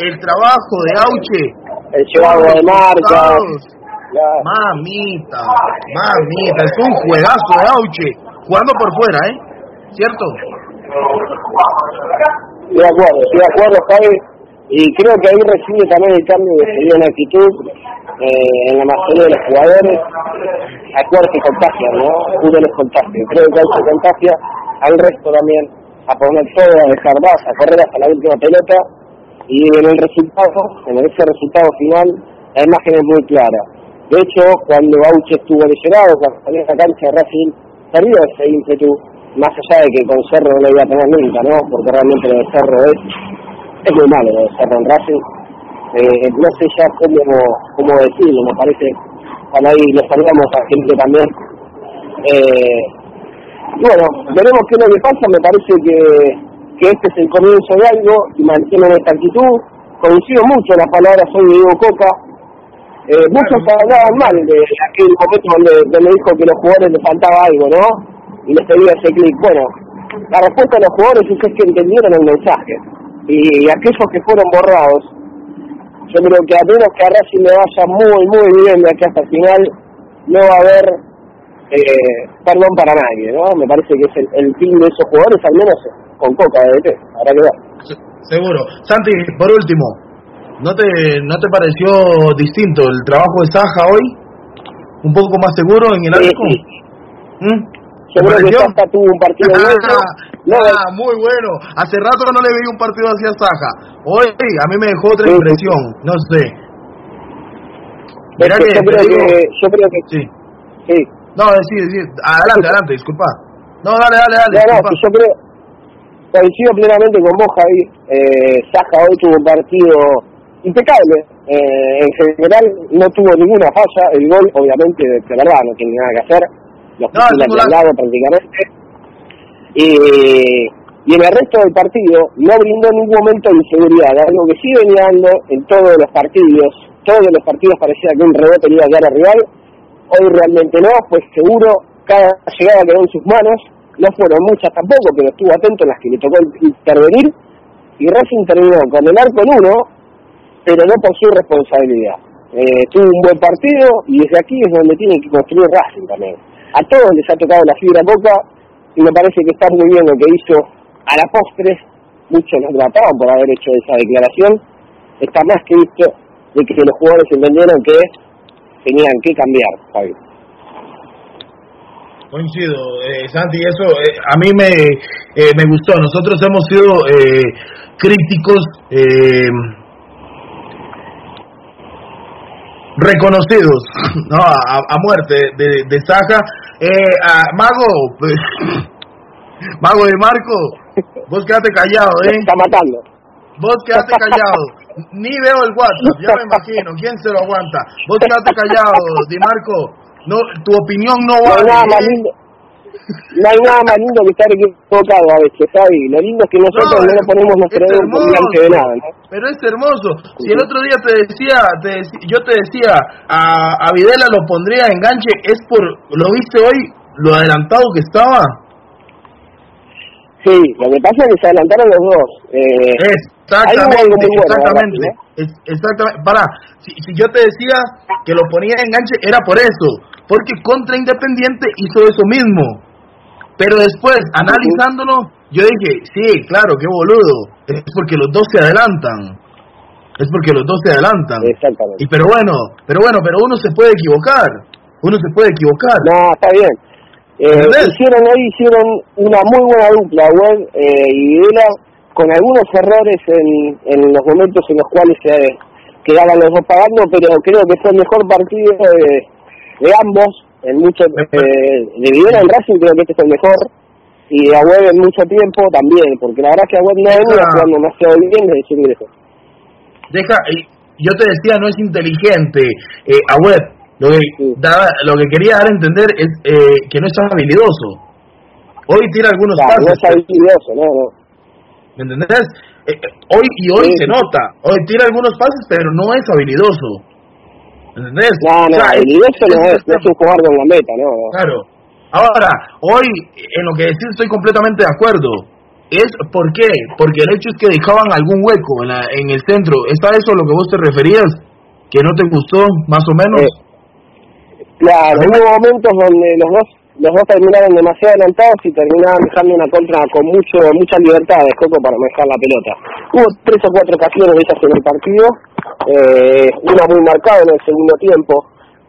el trabajo de Auche. El llevado de marca. Mamita, mamita, es un juegazo de Auche. Jugando por fuera, ¿eh? ¿Cierto? Estoy de acuerdo, estoy de acuerdo, Javi. Y creo que ahí recibe también el cambio de sería una actitud eh, en la mayoría de los jugadores. Acuerdo que contagia, ¿no? Uno les contagia. Creo que se contagia al resto también a poner todo, a dejar más, a correr hasta la última pelota. Y en el resultado, en ese resultado final, la imagen es muy clara. De hecho, cuando Auche estuvo lesionado, cuando salió a la cancha, Racing perdió ese ímpetu más allá de que con Cerro no lo iba a tener nunca, ¿no? Porque realmente lo de Cerro es, es muy malo lo de Cerro en Racing. Eh, no sé ya cómo, cómo decirlo, me parece, cuando ahí le saludamos a gente también. Eh, bueno, veremos qué es lo que pasa, me parece que, que este es el comienzo de algo y mantienen esta actitud. Coincido mucho en las palabras hoy de Diego Coca, eh, muchos hablaban mal de aquel momento donde, donde dijo que los jugadores les faltaba algo, ¿no? Y les pedía ese clic. Bueno, la respuesta de los jugadores es que entendieron el mensaje. Y aquellos que fueron borrados, yo creo que a menos que a Racing le vaya muy, muy bien de aquí hasta el final, no va a haber eh, perdón para nadie, ¿no? Me parece que es el, el fin de esos jugadores, al menos con Coca de DT, habrá que ver. Seguro. Santi, por último, ¿no te, ¿no te pareció distinto el trabajo de Saja hoy? ¿Un poco más seguro en el arco? ¿Mm? Yo ¿Te creo que? Saja tuvo un partido bueno. No, ah, muy bueno. Hace rato que no le veía un partido así a Saja. Hoy a mí me dejó otra Sí, sí. impresión. No sé. Mira Es que yo creo digo- que, yo creo que Sí. sí. No, sí, sí. Adelante, adelante, disculpa. No, dale, dale, dale. No, no, yo creo, coincido plenamente con vos, Javi. Eh, Saja hoy tuvo un partido impecable. Eh, en general no tuvo ninguna falla. El gol, obviamente, de, verdad, no tiene nada que hacer. Los No, al lado prácticamente. Y, y en el resto del partido no brindó en ningún momento de inseguridad, algo que sí venía dando en todos los partidos. Todos los partidos parecía que un rebote iba a dar al rival. Hoy realmente no, pues seguro cada llegada quedó en sus manos. No fueron muchas tampoco, pero estuvo atento en las que le tocó intervenir. Y Racing terminó con el arco en uno, pero no por su responsabilidad. Eh, tuvo un buen partido y desde aquí es donde tiene que construir Racing también. A todos les ha tocado la fibra boca y me parece que está muy bien lo que hizo a la postre. Muchos lo trataban por haber hecho esa declaración. Está más que visto de que los jugadores entendieron que tenían que cambiar, Javi. Coincido, eh, Santi, eso eh, a mí me, eh, me gustó. Nosotros hemos sido eh, críticos eh, reconocidos ¿no? a, a muerte de, de Saja. Eh, a Mago, pues, Mago de Marco, vos quédate callado, ¿eh? Está matando. Vos quédate callado. Ni veo el WhatsApp, ya me imagino. ¿Quién se lo aguanta? Vos quédate callado, Di Marco. No, tu opinión no vale. ¿eh? No hay nada más lindo que estar equivocado a veces, Javi. Lo lindo es que nosotros no, le ponemos nuestro es dedo por delante de nada. ¿no? Pero es hermoso. Si el otro día te decía, te yo te decía, a, a Videla lo pondría enganche, es por, ¿lo viste hoy? Lo adelantado que estaba. Sí, lo que pasa es que se adelantaron los dos. Eh, Exactamente, bueno, exactamente. Es- exactamente. Para, si, si yo te decía que lo ponía de enganche, era por eso. Porque contra Independiente hizo eso mismo. Pero después, analizándolo, yo dije, sí, claro, qué boludo. Es porque los dos se adelantan. Es porque los dos se adelantan. Exactamente. Y pero bueno, pero bueno, pero uno se puede equivocar. Uno se puede equivocar. No, está bien. Eh, hicieron hoy hicieron una muy buena dupla, web eh, y Videla, con algunos errores en, en los momentos en los cuales se quedaban los dos pagando, pero creo que fue el mejor partido de, de ambos. En mucho, eh, de Videla en Racing creo que este fue el mejor. Y de Agüed en mucho tiempo también, porque la verdad es que Agüed no venía jugando demasiado bien desde su ingreso. Deja, yo te decía, no es inteligente. Eh, a web, lo que, daba- lo que quería dar a entender es eh, que no es habilidoso. Hoy tira algunos Claro, no pases. es habilidoso, no, no. ¿Me entendés? Eh, eh, hoy y hoy Sí. se nota. Hoy tira algunos pases, pero no es habilidoso. ¿Me entendés? No, no, O sea, es- habilidoso no es- es, no es un jugador con la meta, no. no. Claro. Ahora, hoy en lo que decís estoy completamente de acuerdo. ¿Es por qué? Porque el hecho es que dejaban algún hueco en, la- en el centro. ¿Es a eso a lo que vos te referías? ¿Que no te gustó, más o menos? Eh, Claro, hubo momentos donde los dos los dos terminaron demasiado adelantados y terminaban dejando una contra con mucho mucha libertad de Coco para manejar la pelota. Hubo tres o cuatro ocasiones de esas en el partido, eh, una muy marcada en el segundo tiempo,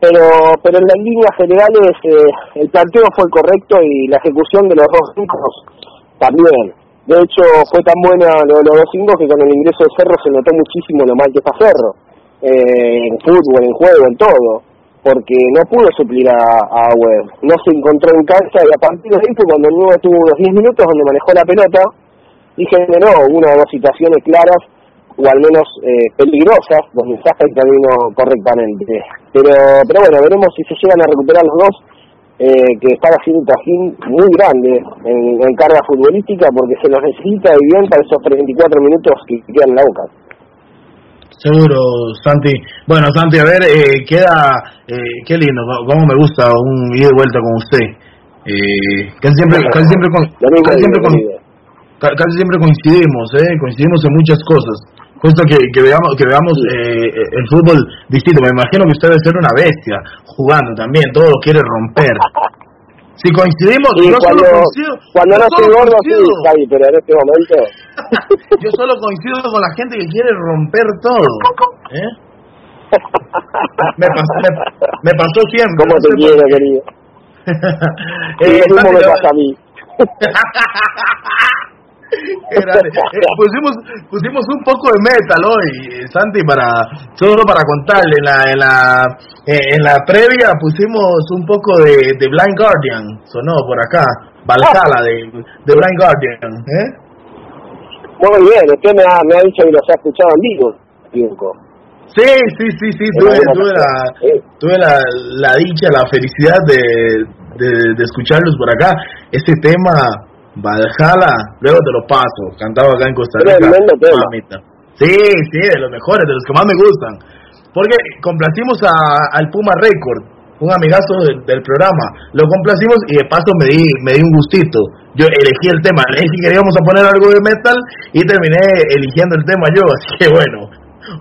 pero pero en las líneas generales eh, el planteo fue correcto y la ejecución de los dos cinco también. De hecho, fue tan buena lo de los dos cinco que con el ingreso de Cerro se notó muchísimo lo mal que está Cerro, eh, en fútbol, en juego, en todo. Porque no pudo suplir a, a Web, no se encontró en cancha y a partir de ahí fue cuando el 9 tuvo unos 10 minutos donde manejó la pelota y generó una o dos situaciones claras o al menos eh, peligrosas, los mensajes terminó correctamente. Pero, pero bueno, veremos si se llegan a recuperar los dos, eh, que están haciendo un trajín muy grande en, en carga futbolística porque se los necesita y bien para esos 34 minutos que quedan en la boca. Seguro, Santi. Bueno, Santi, a ver, eh, queda, eh, qué lindo, cómo me gusta un ida y vuelta con usted. Eh, casi siempre, casi siempre, con, casi siempre, con, casi siempre coincidimos, eh, coincidimos en muchas cosas. Justo que, que veamos, que veamos eh, el fútbol distinto. Me imagino que usted debe ser una bestia jugando también, todo lo quiere romper. Si coincidimos, Sí, yo cuando, solo coincido. cuando no estoy gordo, sí, coincido. Javi, pero en este momento... Yo solo coincido con la gente que quiere romper todo. ¿eh? Me, pasó, me, me pasó siempre. ¿Cómo no te por quiero, qué. querido? Eh, me pasa a mí. Eh, pusimos, pusimos un poco de metal hoy, Santi, para solo para contarle. En la, en la, eh, en la previa pusimos un poco de, de Blind Guardian, sonó por acá, Valhalla de, de Blind Guardian. ¿eh? Muy bien, usted me ha, me ha dicho que los ha escuchado en vivo, Tiempo. Sí, sí, sí, sí, tuve, tuve, la, tuve la, la dicha, la felicidad de, de, de escucharlos por acá. Este tema, Valhalla, luego te lo paso, cantado acá en Costa Rica. Mamita. Sí, sí, de los mejores, de los que más me gustan. Porque complacimos a, al Puma Record, un amigazo del, del programa. Lo complacimos y de paso me di, me di un gustito. Yo elegí el tema, le dije que íbamos a poner algo de metal y terminé eligiendo el tema yo, así que bueno,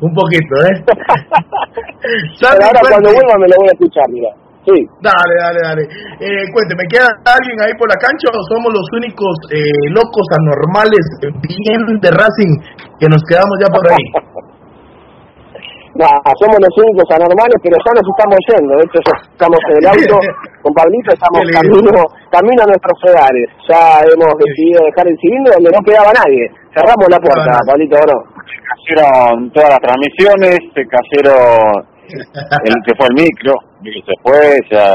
un poquito, ¿eh? Pero ahora cuando vuelva me lo voy a escuchar, mira. Sí. Dale, dale, dale. Eh, cuénteme, ¿queda alguien ahí por la cancha o somos los únicos eh, locos anormales bien de Racing que nos quedamos ya por ahí? No, somos los únicos anormales, pero ya nos estamos yendo. De hecho, ya estamos en el auto con Pablito, estamos camino, camino a nuestros hogares. Ya hemos decidido dejar el cilindro donde no quedaba nadie. Cerramos la puerta, Pablito, ¿o no? cayeron todas las transmisiones, se cayeron el que fue el micro, y se fue, ya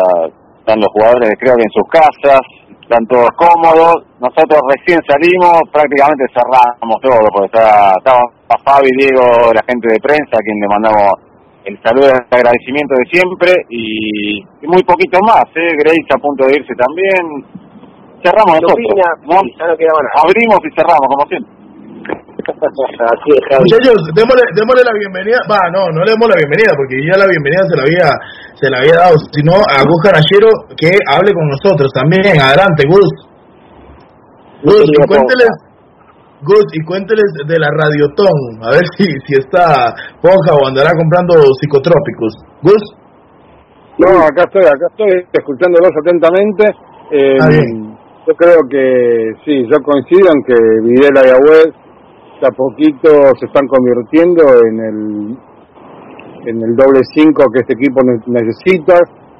están los jugadores creo que en sus casas, están todos cómodos, nosotros recién salimos, prácticamente cerramos todo, porque está, estaba Fabi, Diego, la gente de prensa, a quien le mandamos el saludo y el agradecimiento de siempre, y, y muy poquito más, ¿eh? Grace a punto de irse también, cerramos nosotros, abrimos y cerramos como siempre. Así es, Javi. Muchachos, démosle, démosle la bienvenida. Va, no, no le demos la bienvenida porque ya la bienvenida se la había, se la había dado. Sino a Gus Carachero que hable con nosotros también. Adelante, Gus. Gus, y cuénteles, Gus, y cuénteles de la Radiotón. A ver si, si está Ponja o andará comprando psicotrópicos. Gus. No, acá estoy, acá estoy escuchándolos atentamente. Eh, Ah, bien. yo creo que sí, yo coincido en que Videla y Agüed de a poquito se están convirtiendo en el en el doble cinco que este equipo ne- necesita,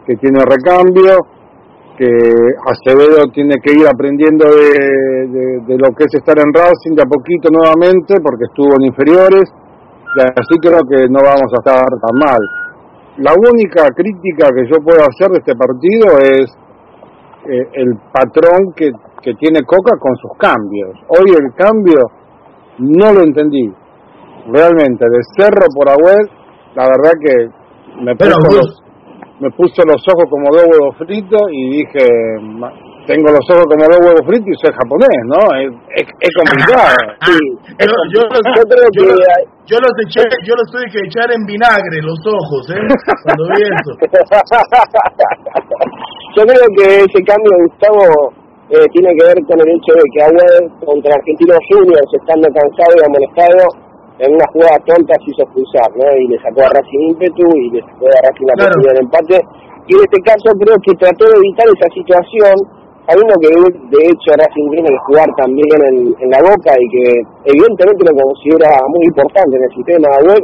que tiene recambio, que Acevedo tiene que ir aprendiendo de, de- de lo que es estar en Racing de a poquito nuevamente, porque estuvo en inferiores, y así creo que no vamos a estar tan mal. La única crítica que yo puedo hacer de este partido es eh, el patrón que, que tiene Coca con sus cambios. Hoy el cambio no lo entendí. Realmente, de Cerro por Agüed, la verdad que me Pero, puso, Gus. los, me puso los ojos como dos huevos fritos y dije, "Ma- tengo los ojos como dos huevos fritos y soy japonés, ¿no? Es, es, es complicado. Sí. Yo, yo, los, Yo creo yo que los- hay- yo los eché, yo los tuve que echar en vinagre los ojos, ¿eh? Cuando vi eso. Yo creo que ese cambio, Gustavo, eh, tiene que ver con el hecho de que Agüed contra Argentinos Juniors, estando cansado y amonestado, en una jugada tonta se hizo expulsar, ¿no? Y le sacó a Racing ímpetu y le sacó a Racing la Claro. posibilidad del empate. Y en este caso creo que trató de evitar esa situación, sabiendo que de hecho Racing tiene que jugar también en, en la boca y que evidentemente lo considera muy importante en el sistema de web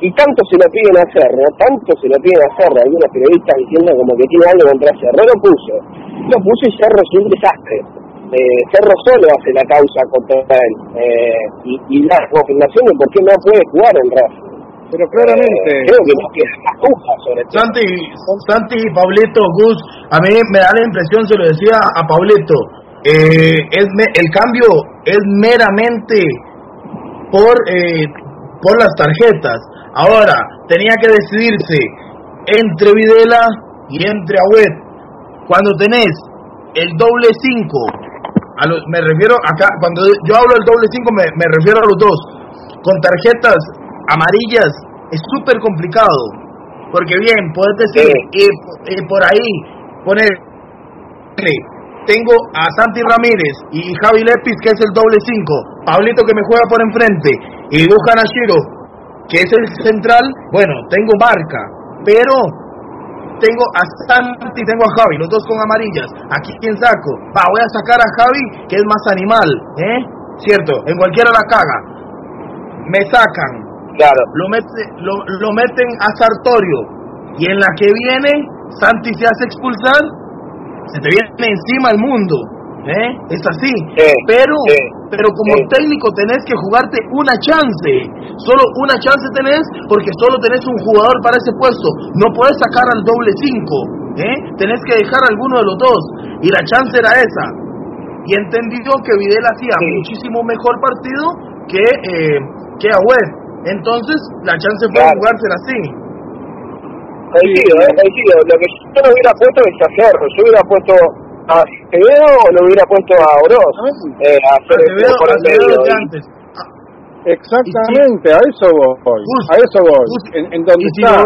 y tanto se lo piden hacer, ¿no? Tanto se lo piden hacer algunos periodistas diciendo como que tiene algo contra Cerro, lo puso. Lo puso y Cerro es un desastre. Eh, Cerro solo hace la causa contra él. Eh, y, y la confirmación de por qué no puede jugar en Racing. Pero claramente. Eh, creo que no queda más sobre todo. Santi, Santi, Pablito, Gus, a mí me da la impresión, se lo decía a Pablito, eh, es me- el cambio es meramente por eh, por las tarjetas. Ahora, tenía que decidirse entre Videla y entre Agüet. Cuando tenés el doble 5, a lo- me refiero acá, cuando yo hablo del doble 5 me, me refiero a los dos, con tarjetas amarillas es súper complicado. Porque bien, puedes decir, eh, eh, por ahí, poner, tengo a Santi Ramírez y Javi Lepis, que es el doble 5, Pablito que me juega por enfrente, y Bujan Ashiro, que es el central, bueno, tengo marca, pero tengo a Santi, tengo a Javi, los dos con amarillas. Aquí quién saco. Va, voy a sacar a Javi, que es más animal, ¿eh? Cierto, en cualquiera la caga. Me sacan. Claro. Lo, mete, lo, lo meten a Sartorio. Y en la que viene, Santi se hace expulsar, se te viene encima el mundo. ¿eh? Es así. pero pero como técnico tenés que jugarte una chance. Solo una chance tenés porque solo tenés un jugador para ese puesto. No podés sacar al doble 5. ¿eh? Tenés que dejar a alguno de los dos. Y la chance era esa. Y entendió que Videl hacía muchísimo mejor partido que, eh, que Agüed. Entonces la chance fue jugársela así. Coincido, eh, coincido. Lo que yo no hubiera puesto es a Cerro. Yo hubiera puesto a Acevedo o lo hubiera puesto a Oroz. Eh, a Acevedo, por el Acevedo medio. antes. Exactamente, a eso voy. A eso voy. En, en donde está.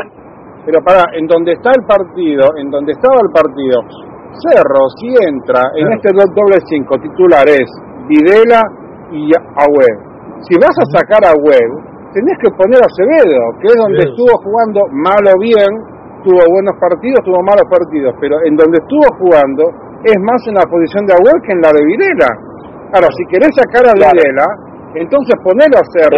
Pero para, en donde está el partido, en donde estaba el partido, Cerro, si entra en este do- doble 5 titulares, Videla y Agüed. Si vas a sacar a Agüed, tenés que poner a Acevedo, que es donde Acevedo. estuvo jugando mal o bien, tuvo buenos partidos, tuvo malos partidos, pero en donde estuvo jugando es más en la posición de Agüed que en la de Videla. Ahora, si querés sacar a Videla, entonces ponelo a Cerro,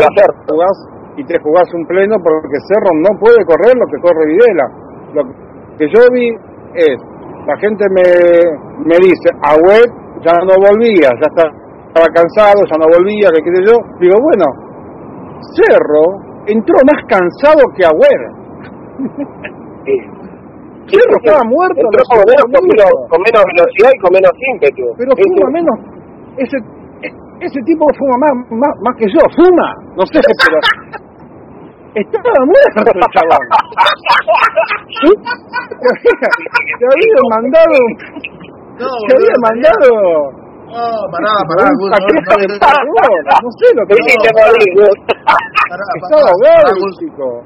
jugás y te jugás un pleno porque Cerro no puede correr lo que corre Videla. Lo que yo vi es, la gente me, me dice, Agüed ya no volvía, ya está- estaba cansado, ya no volvía, que qué sé yo. Digo, bueno, Cerro entró más cansado que Cerro estaba muerto. a Entró con menos, con, menos, con menos velocidad y con menos ímpetu. Pero Sí, fuma sí. menos. Ese, ese tipo fuma más, más, más que yo, fuma. No sé, pero. Estaba muerto el chabón. ¿Sí? Te había mandado. No, te mandado. No, pará, pará, Gus, no, no, de no, no sé lo que Sí, el chico.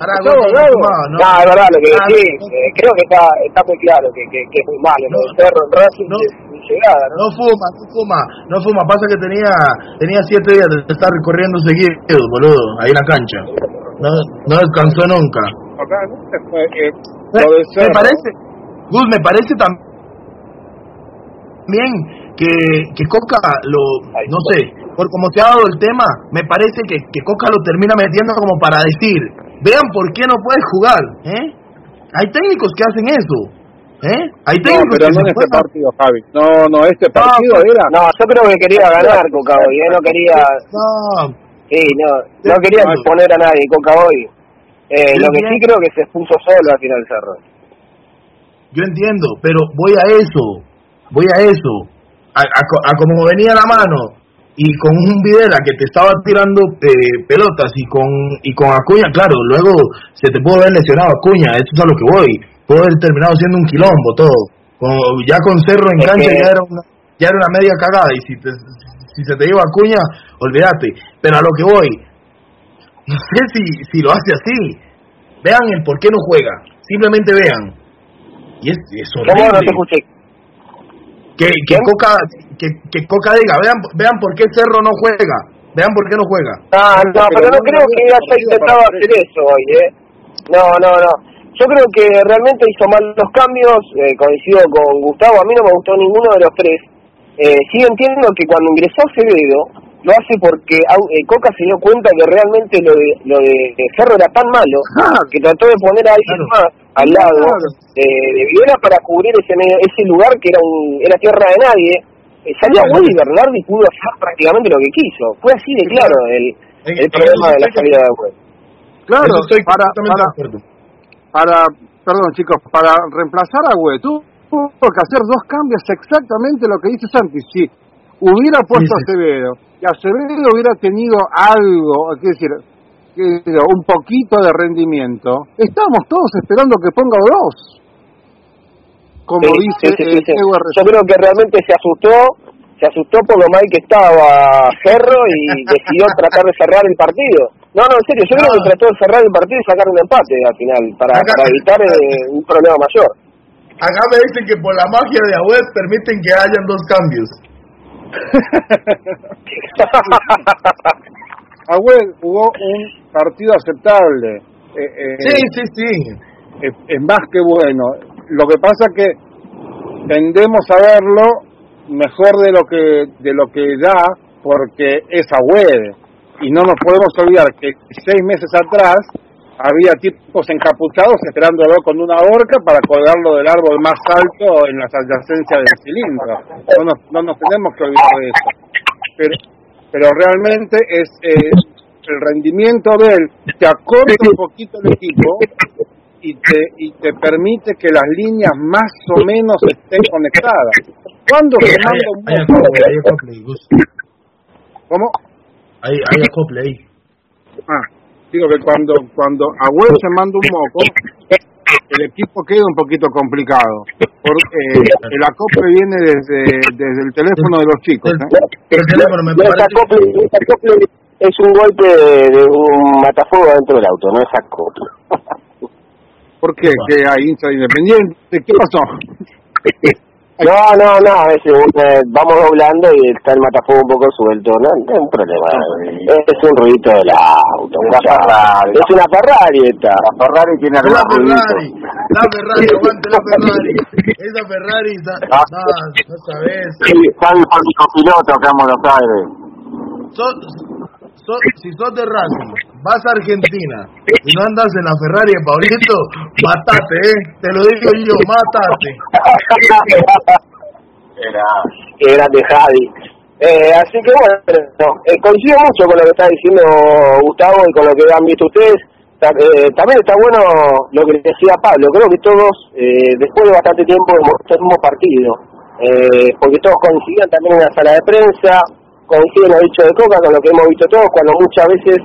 Pará, no, no, no. No, es verdad lo que Ah, decís. Eh, creo que está, está muy claro que, que, que es muy malo. ¿no? Cerro en Racing es mi llegada, ¿no? No fuma, no fuma, no fuma. Pasa que tenía tenía siete días de estar recorriendo seguido, boludo, ahí en la cancha. No, no descansó nunca. Acá, ¿no? Fue, eh, Me, parece, Gus, me parece tam- también que, que Coca lo, no sé, por como se ha dado el tema, me parece que, que Coca lo termina metiendo como para decir, vean por qué no puedes jugar, ¿eh? Hay técnicos que hacen eso, ¿eh? Hay No, técnicos pero que no en este juegan- partido, Javi. No, no, este partido pues, era. No, yo creo que quería ganar Coca hoy, ¿eh? no quería, No, sí, no, no quería exponer a nadie Coca hoy. Eh, Yo lo que sí creo que se expuso solo al final Cerro. Yo entiendo, pero voy a eso, voy a eso, a, a a como venía la mano y con un Videla que te estaba tirando eh, pelotas y con y con Acuña, claro, luego se te pudo haber lesionado Acuña, esto es a lo que voy, pudo haber terminado siendo un quilombo todo, Con- ya con Cerro en Es cancha que- ya era una ya era una media cagada y si te, si se te iba Acuña, olvídate, pero a lo que voy, no sé si, si lo hace así, vean el por qué no juega, simplemente vean. Y es, es ¿Cómo horrible. no te escuché? Que, que, Coca, que, que Coca diga, vean, vean por qué Cerro no juega, vean por qué no juega. No, no, pero no creo que haya intentado hacer eso hoy, ¿eh? No, no, no. Yo creo que realmente hizo mal los cambios, eh, coincido con Gustavo, a mí no me gustó ninguno de los tres. Eh, sí entiendo que cuando ingresó Acevedo, lo hace porque eh, Coca se dio cuenta que realmente lo de, lo de Cerro era tan malo que trató de poner a alguien más al lado de, de Videla para cubrir ese medio- ese lugar que era un, era tierra de nadie. Eh, salió Claro. Willy Bernardi y pudo hacer prácticamente lo que quiso. Fue así de claro el, el problema de la salida de web. Claro, estoy para, para, perdón chicos, para reemplazar a Güey, tuvo que hacer dos cambios exactamente lo que dice Santi. Si hubiera puesto a Acevedo y Acevedo hubiera tenido algo, es decir, un poquito de rendimiento, estamos todos esperando que ponga dos. Como Sí, dice sí, sí, sí. Diego Yo creo que realmente se asustó, se asustó por lo mal que estaba Ferro y decidió tratar de cerrar el partido. No, no, en serio, yo creo que trató de cerrar el partido y sacar un empate al final, para, para evitar eh, un problema mayor. Acá me dicen que por la magia de Agüed permiten que hayan dos cambios. Agüed jugó un partido aceptable. Eh, eh, Sí, sí, sí. Es, es más que bueno. Lo que pasa que tendemos a verlo mejor de lo que de lo que da porque es Agüed y no nos podemos olvidar que seis meses atrás había tipos encapuchados esperándolo con una horca para colgarlo del árbol más alto en las adyacencias del cilindro. No nos, no nos tenemos que olvidar de eso. Pero, pero realmente es eh, el rendimiento de él te acorta un poquito el equipo y te y te permite que las líneas más o menos estén conectadas. ¿Cuándo se Hay, manda un hay moco? acople, hay acople. ¿Cómo? Hay, hay acople ahí. Ah, digo que cuando cuando Agüero se manda un moco, el equipo queda un poquito complicado. Porque el acople viene desde, desde el teléfono de los chicos. ¿eh? No es acople, es acople, es un golpe de, de un matafuego dentro del auto, no es acople. ¿Por qué? ¿Que hay hincha independiente? ¿Qué pasó? No, no, no, a veces eh, vamos doblando y está el matafuego un poco suelto, no, no es un problema, es un ruidito del auto, una Ferrari. es una Ferrari esta. La Ferrari tiene Es la Ferrari, la Ferrari, aguante la Ferrari. Esa Ferrari, está, Ah. no, no sabes. Está el copiloto acá en Buenos Aires. Sos, sos- si sos de Racing, vas a Argentina y no andas en la Ferrari de Paulito, matate, eh. Te lo digo yo, matate. Era. Qué grande Javi. Eh, así que bueno, eh, coincido mucho con lo que está diciendo Gustavo y con lo que han visto ustedes. Eh, también está bueno lo que decía Pablo. Creo que todos, eh, después de bastante tiempo, hemos partido. Eh, porque todos coincidían también en la sala de prensa, coinciden lo dicho de Coca con lo que hemos visto todos, cuando muchas veces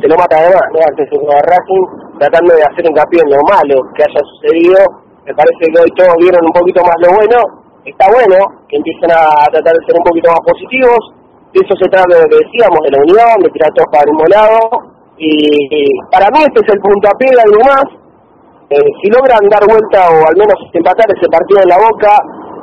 se lo mata de más, ¿no? Antes de jugar Racing, tratando de hacer hincapié en lo malo que haya sucedido. Me parece que hoy todos vieron un poquito más lo bueno. Está bueno que empiecen a tratar de ser un poquito más positivos. De eso se trata de lo que decíamos, de la unión, de tirar todos para el mismo lado. Y, para mí este es el puntapié de algo más. Eh, si logran dar vuelta o al menos empatar ese partido en la boca,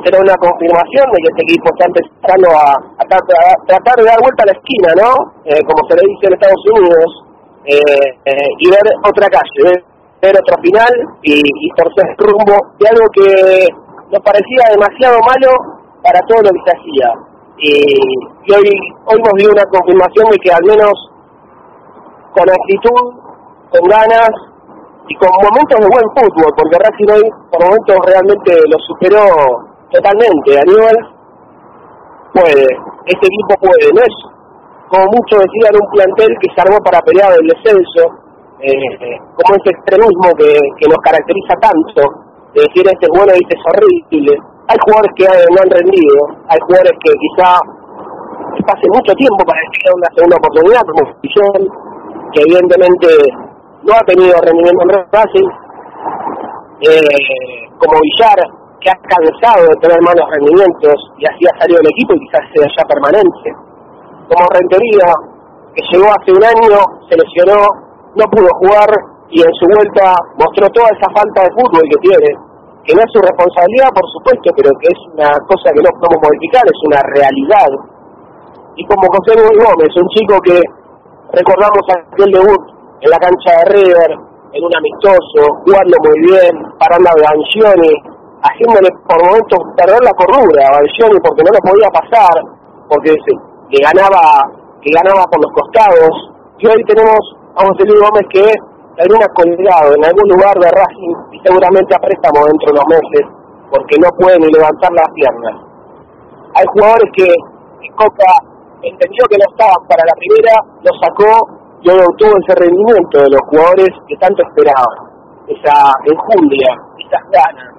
será una confirmación de que este equipo está empezando a, a a tratar de dar vuelta a la esquina, ¿no? Eh, como se le dice en Estados Unidos, eh, eh, y ver otra calle, ver, ver otro final y, y torcer rumbo de algo que nos parecía demasiado malo para todo lo que se hacía. Y, hoy, hoy nos dio una confirmación de que al menos con actitud, con ganas y con momentos de buen fútbol, porque Racing hoy por momentos realmente lo superó totalmente. Aníbal puede, este equipo puede, no es como muchos decían un plantel que se armó para pelear el descenso, eh, como ese extremismo que, que nos caracteriza tanto, de decir este es bueno y este es horrible. Hay jugadores que no han rendido, hay jugadores que quizá pase mucho tiempo para tenga una segunda oportunidad, como Fillón, que evidentemente no ha tenido rendimiento en Racing, eh, como Villar, que ha cansado de tener malos rendimientos y así ha salido del equipo y quizás sea ya permanente, como Rentería, que llegó hace un año, se lesionó, no pudo jugar y en su vuelta mostró toda esa falta de fútbol que tiene, que no es su responsabilidad, por supuesto, pero que es una cosa que no podemos modificar, es una realidad. Y como José Luis Gómez, un chico que recordamos aquel debut en la cancha de River, en un amistoso, jugando muy bien, parando a Banchioni, haciéndole por momentos perder la cordura a Banchioni porque no lo podía pasar, porque le ganaba, que ganaba por los costados. Y hoy tenemos a José Luis Gómez que termina colgado en algún lugar de Racing y seguramente a préstamo dentro de unos meses, porque no puede ni levantar las piernas. Hay jugadores que, que Coca entendió que no estaban para la primera, lo sacó y que hoy obtuvo ese rendimiento de los jugadores que tanto esperaban, esa enjundia, esas ganas,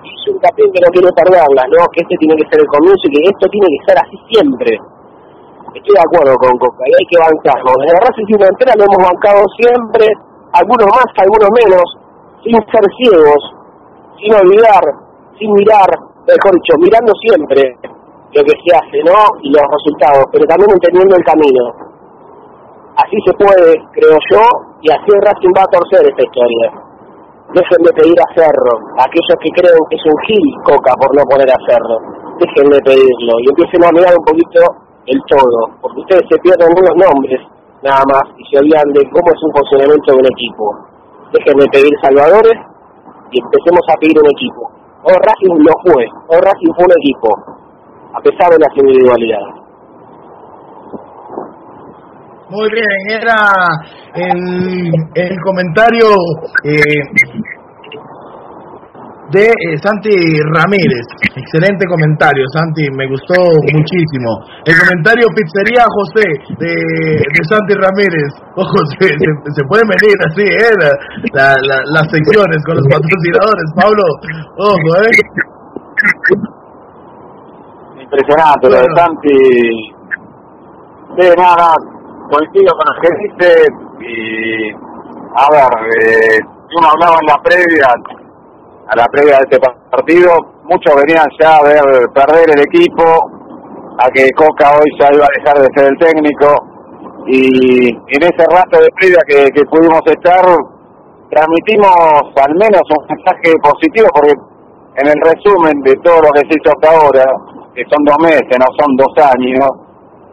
y es un campeón que no quiere perderla, ¿no? que este tiene que ser el comienzo y que esto tiene que ser así siempre. Estoy de acuerdo con Coca, y hay que bancarlo. Desde Racing Entera lo hemos bancado siempre, algunos más, algunos menos, sin ser ciegos, sin olvidar, sin mirar, mejor dicho, mirando siempre lo que se hace, ¿no? Y los resultados, pero también entendiendo el camino. Así se puede, creo yo, y así Racing va a torcer esta historia. Dejen de pedir a Cerro, aquellos que creen que es un gil Coca por no poner a Cerro, dejen de pedirlo y empiecen a mirar un poquito el todo, porque ustedes se pierden unos nombres nada más y se olvidan de cómo es un funcionamiento de un equipo. Dejen de pedir salvadores y empecemos a pedir un equipo. O Racing lo fue, o Racing fue un equipo, a pesar de las individualidades. Muy bien, era el, el comentario eh, de eh, Santi Ramírez. Excelente comentario, Santi, me gustó muchísimo. El comentario Pizzería José de, de Santi Ramírez. Ojo, se, se, se pueden venir así, ¿eh? La, la, las secciones con los patrocinadores, Pablo. Ojo, ¿eh? Impresionante lo de Santi. Sí, nada, nada, coincido con lo que dice y a ver, eh, uno hablaba en la previa, a la previa de este partido, muchos venían ya a ver perder el equipo, a que Coca hoy ya iba a dejar de ser el técnico. Y en ese rato de previa que, que pudimos estar transmitimos al menos un mensaje positivo porque en el resumen de todo lo que se hizo hasta ahora, que son dos meses, no son dos años,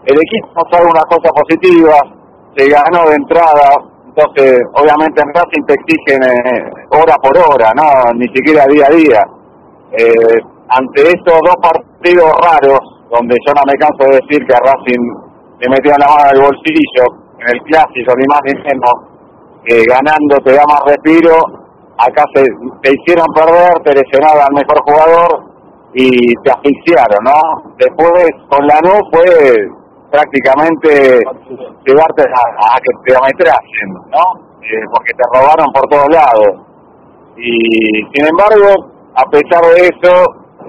el equipo trae una cosa positiva, se ganó de entrada, entonces obviamente en Racing te exigen eh, hora por hora, no ni siquiera día a día. Eh, ante estos dos partidos raros, donde yo no me canso de decir que a Racing le metieron la mano al bolsillo, en el clásico ni más ni menos, que ganando te da más respiro, acá se, te hicieron perder, te lesionaron al mejor jugador y te asfixiaron, ¿no? Después con la no fue prácticamente llevarte a, a que te ametracen, ¿no? Eh, porque te robaron por todos lados. Y sin embargo, a pesar de eso,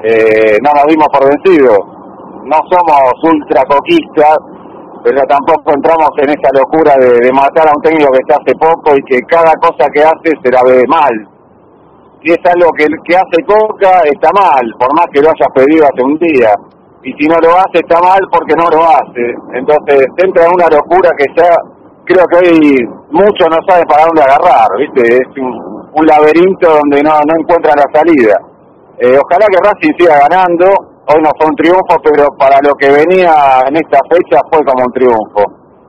eh, no nos dimos por vencidos. No somos ultra coquistas, pero tampoco entramos en esa locura de, de matar a un técnico que está hace poco y que cada cosa que hace se la ve mal. Si es algo que, que hace Coca, está mal, por más que lo hayas pedido hace un día y si no lo hace está mal porque no lo hace. Entonces entra en una locura que ya creo que hoy muchos no saben para dónde agarrar, ¿viste? Es un, laberinto donde no, no encuentra la salida. Eh, ojalá que Racing siga ganando, hoy no fue un triunfo, pero para lo que venía en esta fecha fue como un triunfo.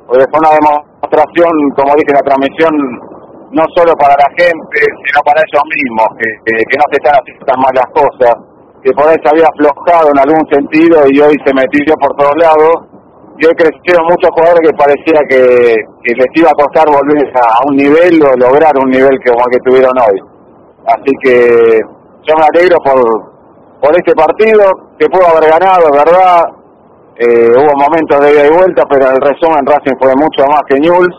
Porque fue una demostración, como dije en la transmisión, no solo para la gente, sino para ellos mismos, que, no se están haciendo tan mal las cosas que por ahí se había aflojado en algún sentido y hoy se metió por todos lados. Y hoy crecieron muchos jugadores que parecía que, que les iba a costar volver a, un nivel o lograr un nivel como el que tuvieron hoy. Así que yo me alegro por, por este partido, que pudo haber ganado, ¿verdad? Eh, hubo momentos de ida y vuelta, pero el resumen Racing fue mucho más que Newell's.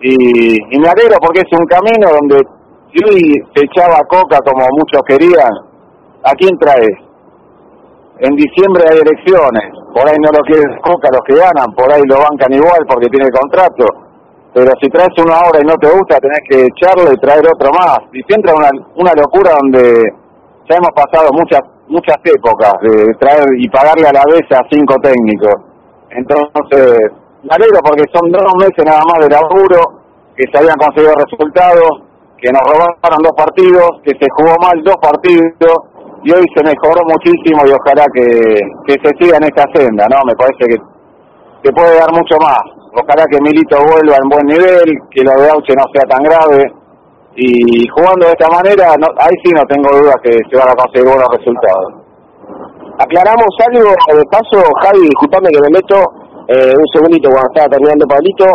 Y, y me alegro porque es un camino donde si se echaba coca como muchos querían, ¿A quién traes? En diciembre hay elecciones, por ahí no lo quieres Coca los que ganan, por ahí lo bancan igual porque tiene contrato, pero si traes uno ahora y no te gusta, tenés que echarlo y traer otro más. Si entra una, una locura donde ya hemos pasado muchas muchas épocas de traer y pagarle a la vez a cinco técnicos. Entonces, me alegro porque son dos meses nada más de laburo, que se habían conseguido resultados, que nos robaron dos partidos, que se jugó mal dos partidos, y hoy se mejoró muchísimo y ojalá que, que se siga en esta senda, ¿no? Me parece que, que puede dar mucho más. Ojalá que Milito vuelva en buen nivel, que lo de Auche no sea tan grave y jugando de esta manera, no, ahí sí no tengo dudas que se van a conseguir buenos resultados. Aclaramos algo de paso, Javi, disculpame que me meto eh, un segundito cuando estaba terminando Pablito.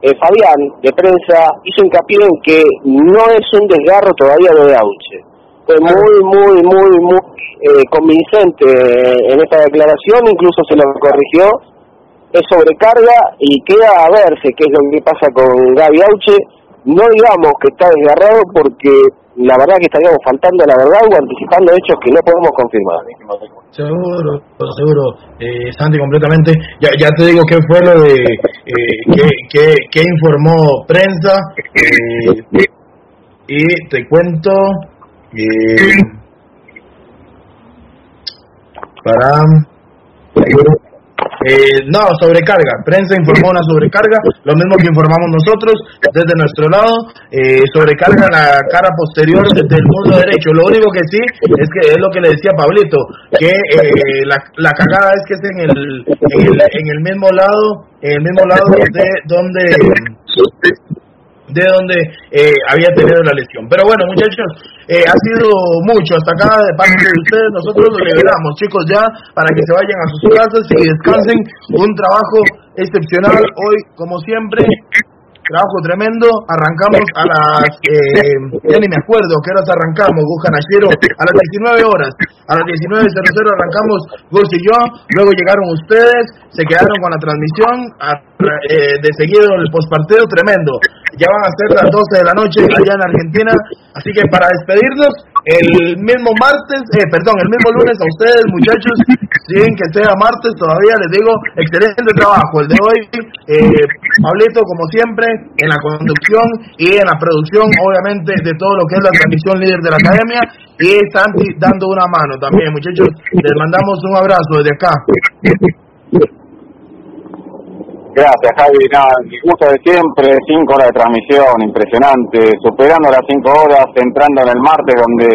Eh, Fabián, de prensa, hizo hincapié en que no es un desgarro todavía lo de Auche muy, muy, muy, muy eh, convincente en esta declaración, incluso se lo corrigió es sobrecarga y queda a verse qué es lo que pasa con Gaby Auche. No digamos que está desgarrado porque la verdad que estaríamos faltando la verdad o anticipando hechos que no podemos confirmar. Seguro, seguro, eh, Santi, completamente. Ya, ya te digo qué fue lo de eh, que, que, que informó prensa eh, y te cuento para eh, no, sobrecarga. Prensa informó una sobrecarga, lo mismo que informamos nosotros desde nuestro lado. Eh, sobrecarga la cara posterior del muslo derecho. Lo único que sí es que es lo que le decía Pablito, que eh, la, la cagada es que es en el, en el, en el mismo lado, en el mismo lado de donde de donde eh, había tenido la lesión. Pero bueno, muchachos, eh, ha sido mucho hasta acá de parte de ustedes. Nosotros los liberamos, chicos, ya para que se vayan a sus casas y descansen. Un trabajo excepcional hoy, como siempre. Trabajo tremendo. Arrancamos a las. Eh, ya ni me acuerdo qué horas arrancamos, Gus Canachero. A las 19 horas. A las 19.00 arrancamos Gus y yo. Luego llegaron ustedes. Se quedaron con la transmisión. Eh, de seguido el postpartido tremendo. Ya van a ser las 12 de la noche allá en Argentina. Así que para despedirnos, el mismo martes, eh, perdón, el mismo lunes a ustedes, muchachos, sin que sea martes todavía, les digo, excelente trabajo. El de hoy, eh, Pablito, como siempre, en la conducción y en la producción, obviamente, de todo lo que es la transmisión líder de la academia. Y Santi dando una mano también, muchachos. Les mandamos un abrazo desde acá. Gracias, Javi. Nada, el gusto de siempre, cinco horas de transmisión, impresionante, superando las cinco horas, entrando en el martes donde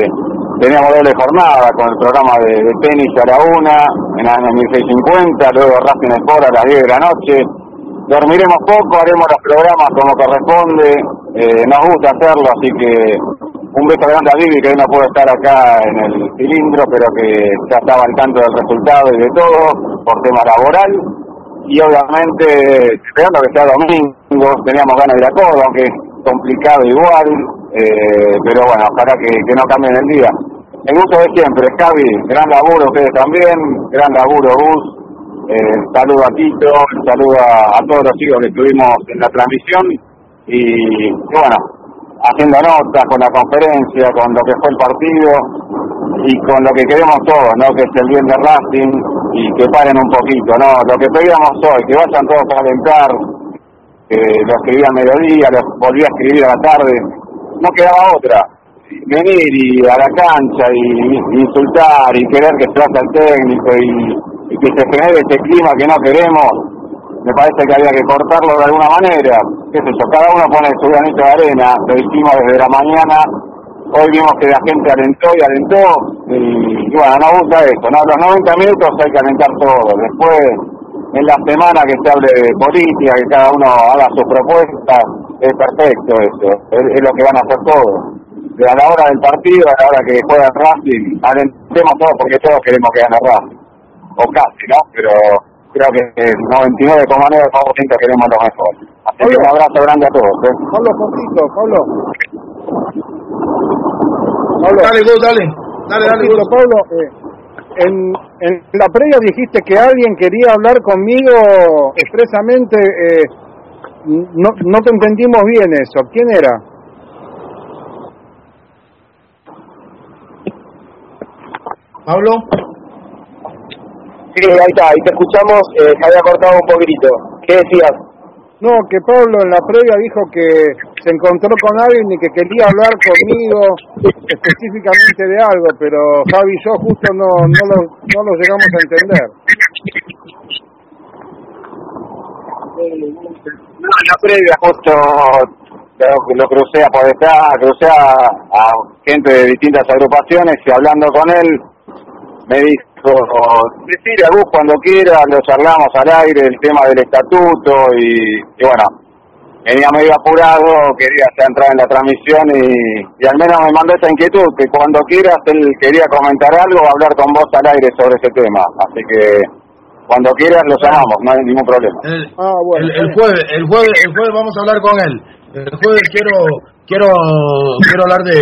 teníamos doble jornada con el programa de, tenis a la una, en la 1650, luego Racing Sport a las 10 de la noche. Dormiremos poco, haremos los programas como corresponde, eh, nos gusta hacerlo, así que un beso grande a Vivi, que hoy no puede estar acá en el cilindro, pero que ya estaba al tanto del resultado y de todo, por tema laboral. Y obviamente esperando que sea domingo, teníamos ganas de ir a todo, aunque complicado igual, eh, pero bueno, ojalá que, que no cambien el día. El gusto de siempre, Javi, gran laburo ustedes también, gran laburo Gus, eh, saludo a Tito, saludo a, todos los chicos que estuvimos en la transmisión. Y bueno, haciendo notas con la conferencia, con lo que fue el partido y con lo que queremos todos, ¿no? Que es el bien de Racing y que paren un poquito, ¿no? Lo que pedíamos hoy, que vayan todos a alentar, que lo escribí a mediodía, lo volví a escribir a la tarde, no quedaba otra. Venir y a la cancha y insultar y querer que se vaya el técnico y, y que se genere ese clima que no queremos, me parece que había que cortarlo de alguna manera. ¿Qué sé yo? Cada uno pone su granito de arena, lo hicimos desde la mañana hoy vimos que la gente alentó y alentó y, bueno, nos gusta eso, ¿no? Los 90 minutos hay que alentar todo, después en la semana que se hable de política, que cada uno haga sus propuestas, es perfecto eso, es, lo que van a hacer todos. De a la hora del partido, a la hora que juega Racing, alentemos todos porque todos queremos que gane Racing, o casi, ¿no? Pero creo que el 99,9% queremos lo mejor. Así que un abrazo grande a todos. ¿eh? Pablo, poquito, Pablo. Pablo. Dale, Gus, dale. Dale, dale, Gus. Pablo, eh, en, en la previa dijiste que alguien quería hablar conmigo expresamente. Eh, no, no te entendimos bien eso. ¿Quién era? Pablo. Sí, ahí está, ahí te escuchamos, eh, se había cortado un poquitito. ¿Qué decías? No, que Pablo en la previa dijo que se encontró con alguien y que quería hablar conmigo específicamente de algo, pero Javi y yo justo no, no, lo, no lo llegamos a entender. No, en la previa justo lo, lo crucé a Podestá, crucé a, a gente de distintas agrupaciones y hablando con él me dijo, decir a vos cuando quiera, lo charlamos al aire, el tema del estatuto y, y bueno, venía medio apurado, quería ya entrar en la transmisión y, y al menos me mandó esa inquietud, que cuando quieras él quería comentar algo, hablar con vos al aire sobre ese tema, así que cuando quieras lo llamamos, no hay ningún problema. El, el, el jueves, el jueves, el jueves vamos a hablar con él. El jueves quiero, quiero, quiero hablar de,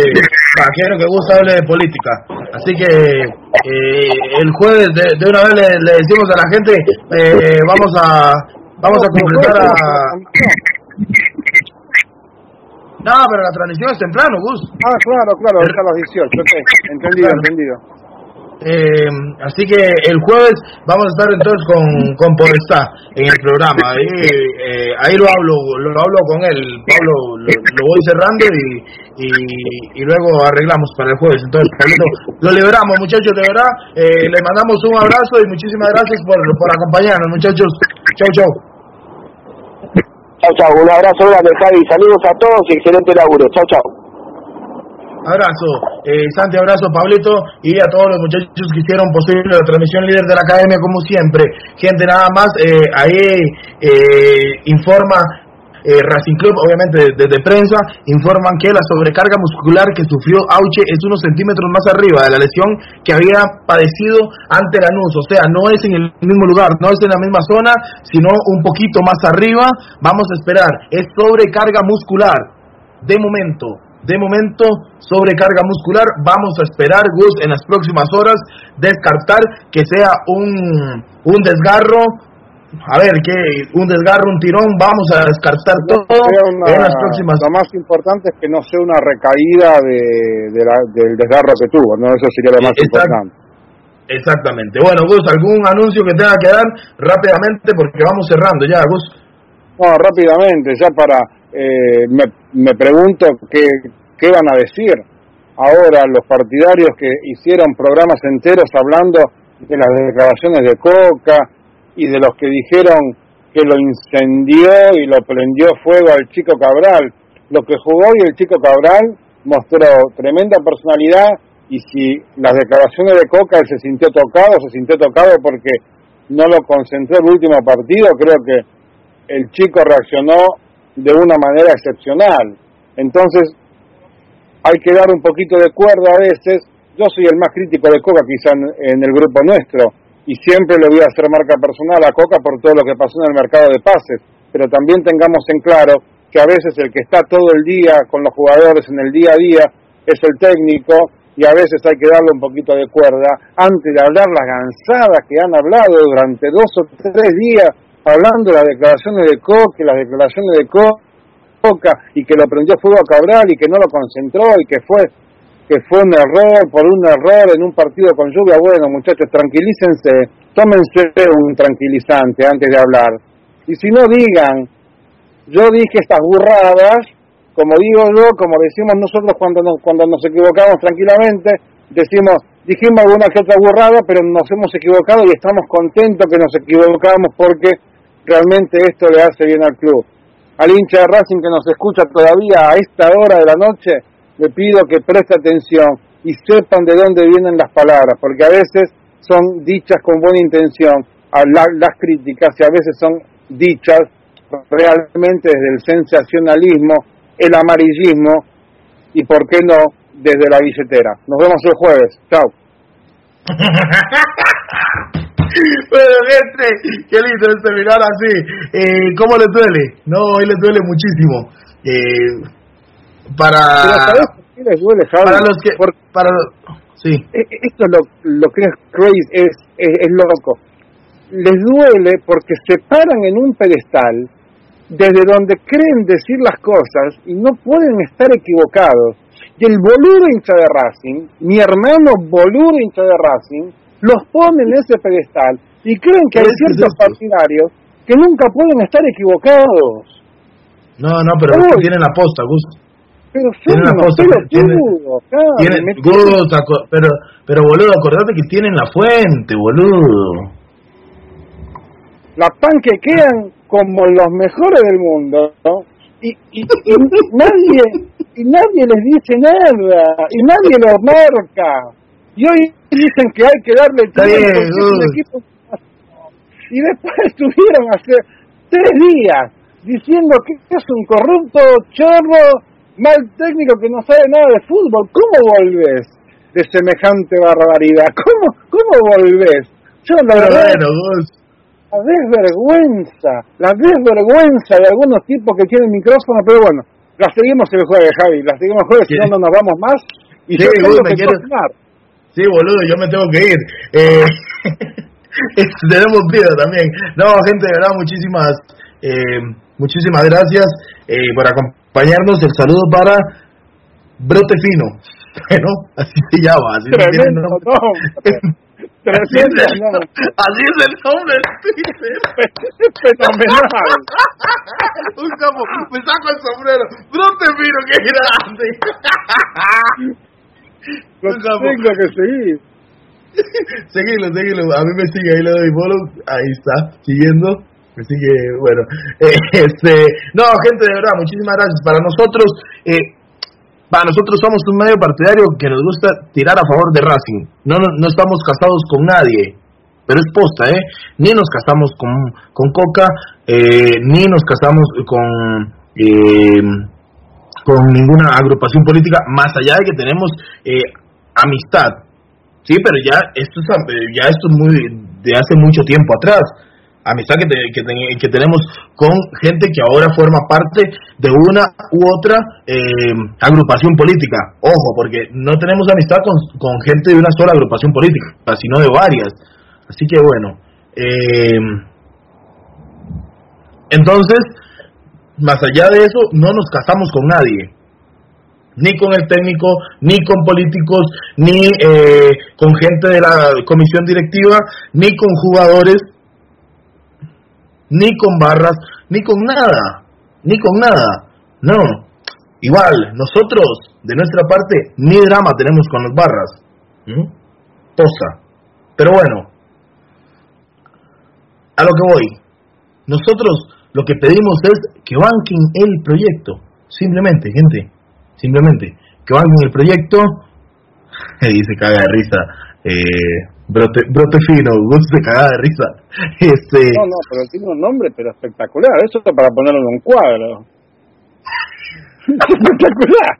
ah, quiero que Gus hable de política. Así que Eh, el jueves de, de una vez le, le decimos a la gente, eh, vamos a vamos a completar a... No, pero la transmisión es temprano, Gus. Ah, claro, claro, ahorita a las 18, ok, entendido, Claro. entendido. Eh, así que el jueves vamos a estar entonces con, con Podestá en el programa. Ahí, eh, ahí lo hablo lo hablo con él. Pablo, lo, lo voy cerrando y, y, y luego arreglamos para el jueves. Entonces, Pablito, lo liberamos, muchachos, de verdad. Eh, le mandamos un abrazo y muchísimas gracias por, por acompañarnos, muchachos. Chau, chau. Chao, chao. Un abrazo grande, Javi. Saludos a todos y excelente laburo. Chao, chao. Abrazo, eh, Santi, abrazo, Pablito, y a todos los muchachos que hicieron posible la transmisión líder de la academia, como siempre. Gente, nada más, eh, ahí eh, informa eh, Racing Club, obviamente desde prensa, informan que la sobrecarga muscular que sufrió Auche es unos centímetros más arriba de la lesión que había padecido ante Lanús, o sea, no es en el mismo lugar, no es en la misma zona, sino un poquito más arriba. Vamos a esperar, es sobrecarga muscular, de momento, de momento, sobrecarga muscular. Vamos a esperar, Gus, en las próximas horas, descartar que sea un, un desgarro. A ver, que un desgarro, un tirón, vamos a descartar todo una- en las próximas Lo más importante es que no sea una recaída de, de la- del desgarro que tuvo, ¿no? Eso sería lo más importante. Exactamente. Bueno, Gus, ¿algún anuncio que tenga que dar rápidamente? Porque vamos cerrando ya, Gus. No, rápidamente, ya para... eh, me, me pregunto qué, qué van a decir ahora los partidarios que hicieron programas enteros hablando de las declaraciones de Coca y de los que dijeron que lo incendió y lo prendió fuego al chico Cabral. Lo que jugó hoy el chico Cabral mostró tremenda personalidad y si las declaraciones de Coca él se sintió tocado, se sintió tocado porque no lo concentró el último partido, creo que el chico reaccionó de una manera excepcional. Entonces, hay que dar un poquito de cuerda a veces. Yo soy el más crítico de Coca quizá en, en el grupo nuestro y siempre le voy a hacer marca personal a Coca por todo lo que pasó en el mercado de pases, pero también tengamos en claro que a veces el que está todo el día con los jugadores en el día a día es el técnico y a veces hay que darle un poquito de cuerda antes de hablar las gansadas que han hablado durante dos o tres días hablando de las declaraciones de Coca, las declaraciones de Coca y que lo prendió fuego a Cabral y que no lo concentró y que fue que fue un error por un error en un partido con lluvia. Bueno, muchachos, tranquilícense, tómense un tranquilizante antes de hablar. Y si no digan, yo dije estas burradas, como digo yo, como decimos nosotros cuando nos, cuando nos equivocamos tranquilamente, decimos, dijimos alguna que otra burrada, pero nos hemos equivocado y estamos contentos que nos equivocamos porque realmente esto le hace bien al club. Al hincha de Racing que nos escucha todavía a esta hora de la noche, le pido que preste atención y sepan de dónde vienen las palabras, porque a veces son dichas con buena intención, las críticas y a veces son dichas realmente desde el sensacionalismo, el amarillismo y, por qué no, desde la billetera. Nos vemos el jueves. Chao. Bueno, gente, qué lindo es terminar así. Eh, ¿Cómo le duele? No, hoy le duele muchísimo. Eh, para, Pero ¿sabés por qué les duele, para los que... Para, sí. E- e- Esto es lo, lo que es crazy, es, es, es loco. Les duele porque se paran en un pedestal desde donde creen decir las cosas y no pueden estar equivocados. Y el boludo hincha de Racing, mi hermano boludo hincha de Racing, los pone en ese pedestal y creen que hay ciertos partidarios que nunca pueden estar equivocados. No, no, pero Uy. tienen la posta, Gus. Pero Tienen la posta. Tienen, Javi, tienen, aco- pero, pero boludo, acordate que tienen la fuente, boludo. la panquequean como los mejores del mundo ¿no? y, y, y nadie y nadie les dice nada y nadie los marca y hoy dicen que hay que darle porque es un equipo y después estuvieron hace tres días diciendo que es un corrupto chorro mal técnico que no sabe nada de fútbol ¿cómo volvés de semejante barbaridad? ¿cómo, cómo volvés? yo la Pero verdad bueno, la desvergüenza, la desvergüenza de algunos tipos que tienen micrófono, pero bueno, la seguimos el jueves, Javi, la seguimos el jueves, si no, no nos vamos más. Y Sí, yo tengo que quiero-. Sí, boludo, yo me tengo que ir. Eh, tenemos vida también. No, gente, de verdad, muchísimas, eh, muchísimas gracias eh, por acompañarnos. El saludo para Brote Fino. Bueno, así se llama. Así, se tiene Tremendo, nombre. no. así, es el, así es el nombre del Twitter. Fenomenal. Un capo, me saco el sombrero. Brote Fino, qué grande. Lo tengo que seguir. seguilo, seguilo. A mí me sigue, ahí le doy follow. Ahí está, siguiendo. Me sigue, bueno. Eh, este, no, gente, de verdad, muchísimas gracias. Para nosotros, eh, para nosotros somos un medio partidario que nos gusta tirar a favor de Racing. No, no, no estamos casados con nadie. Pero es posta, ¿eh? Ni nos casamos con, con Coca, eh, ni nos casamos con, eh, con ninguna agrupación política, más allá de que tenemos eh, amistad. Sí, pero ya esto es, ya esto es muy de hace mucho tiempo atrás. Amistad que, te- que, ten- que tenemos con gente que ahora forma parte de una u otra eh, agrupación política. Ojo, porque no tenemos amistad con, con gente de una sola agrupación política, sino de varias. Así que bueno. eh, entonces, más allá de eso, no nos casamos con nadie ni con el técnico, ni con políticos, ni eh, con gente de la comisión directiva, ni con jugadores, ni con barras, ni con nada, ni con nada. No, igual, nosotros, de nuestra parte, ni drama tenemos con las barras. ¿Mm? Pero bueno, a lo que voy. Nosotros lo que pedimos es que banquen el proyecto. Simplemente, gente. Simplemente. Que banquen el proyecto. Y se caga de risa. Eh, brote, brote fino, se caga de risa. Este, No, no, pero tiene un nombre pero espectacular. Eso es para ponerlo en un cuadro. espectacular.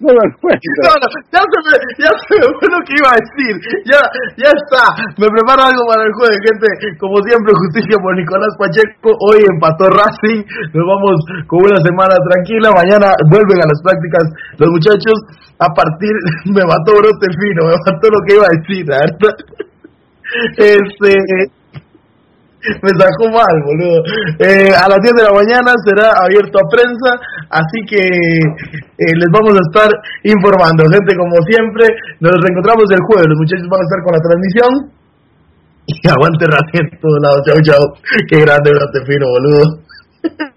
No lo encuentro. No, ya se me, ya se me fue lo que iba a decir. Ya, ya está. Me preparo algo para el jueves, gente. Como siempre, justicia por Nicolás Pacheco. Hoy empató Racing. Nos vamos con una semana tranquila. Mañana vuelven a las prácticas los muchachos. A partir, me mató Brote Fino, me mató lo que iba a decir, la verdad. Este, me sacó mal, boludo. Eh, a las 10 de la mañana será abierto a prensa, así que eh, les vamos a estar informando. Gente, como siempre, nos reencontramos el jueves. Los muchachos van a estar con la transmisión. Y aguante Racing en todos lados. Chao, chao. Qué grande brote fino, boludo.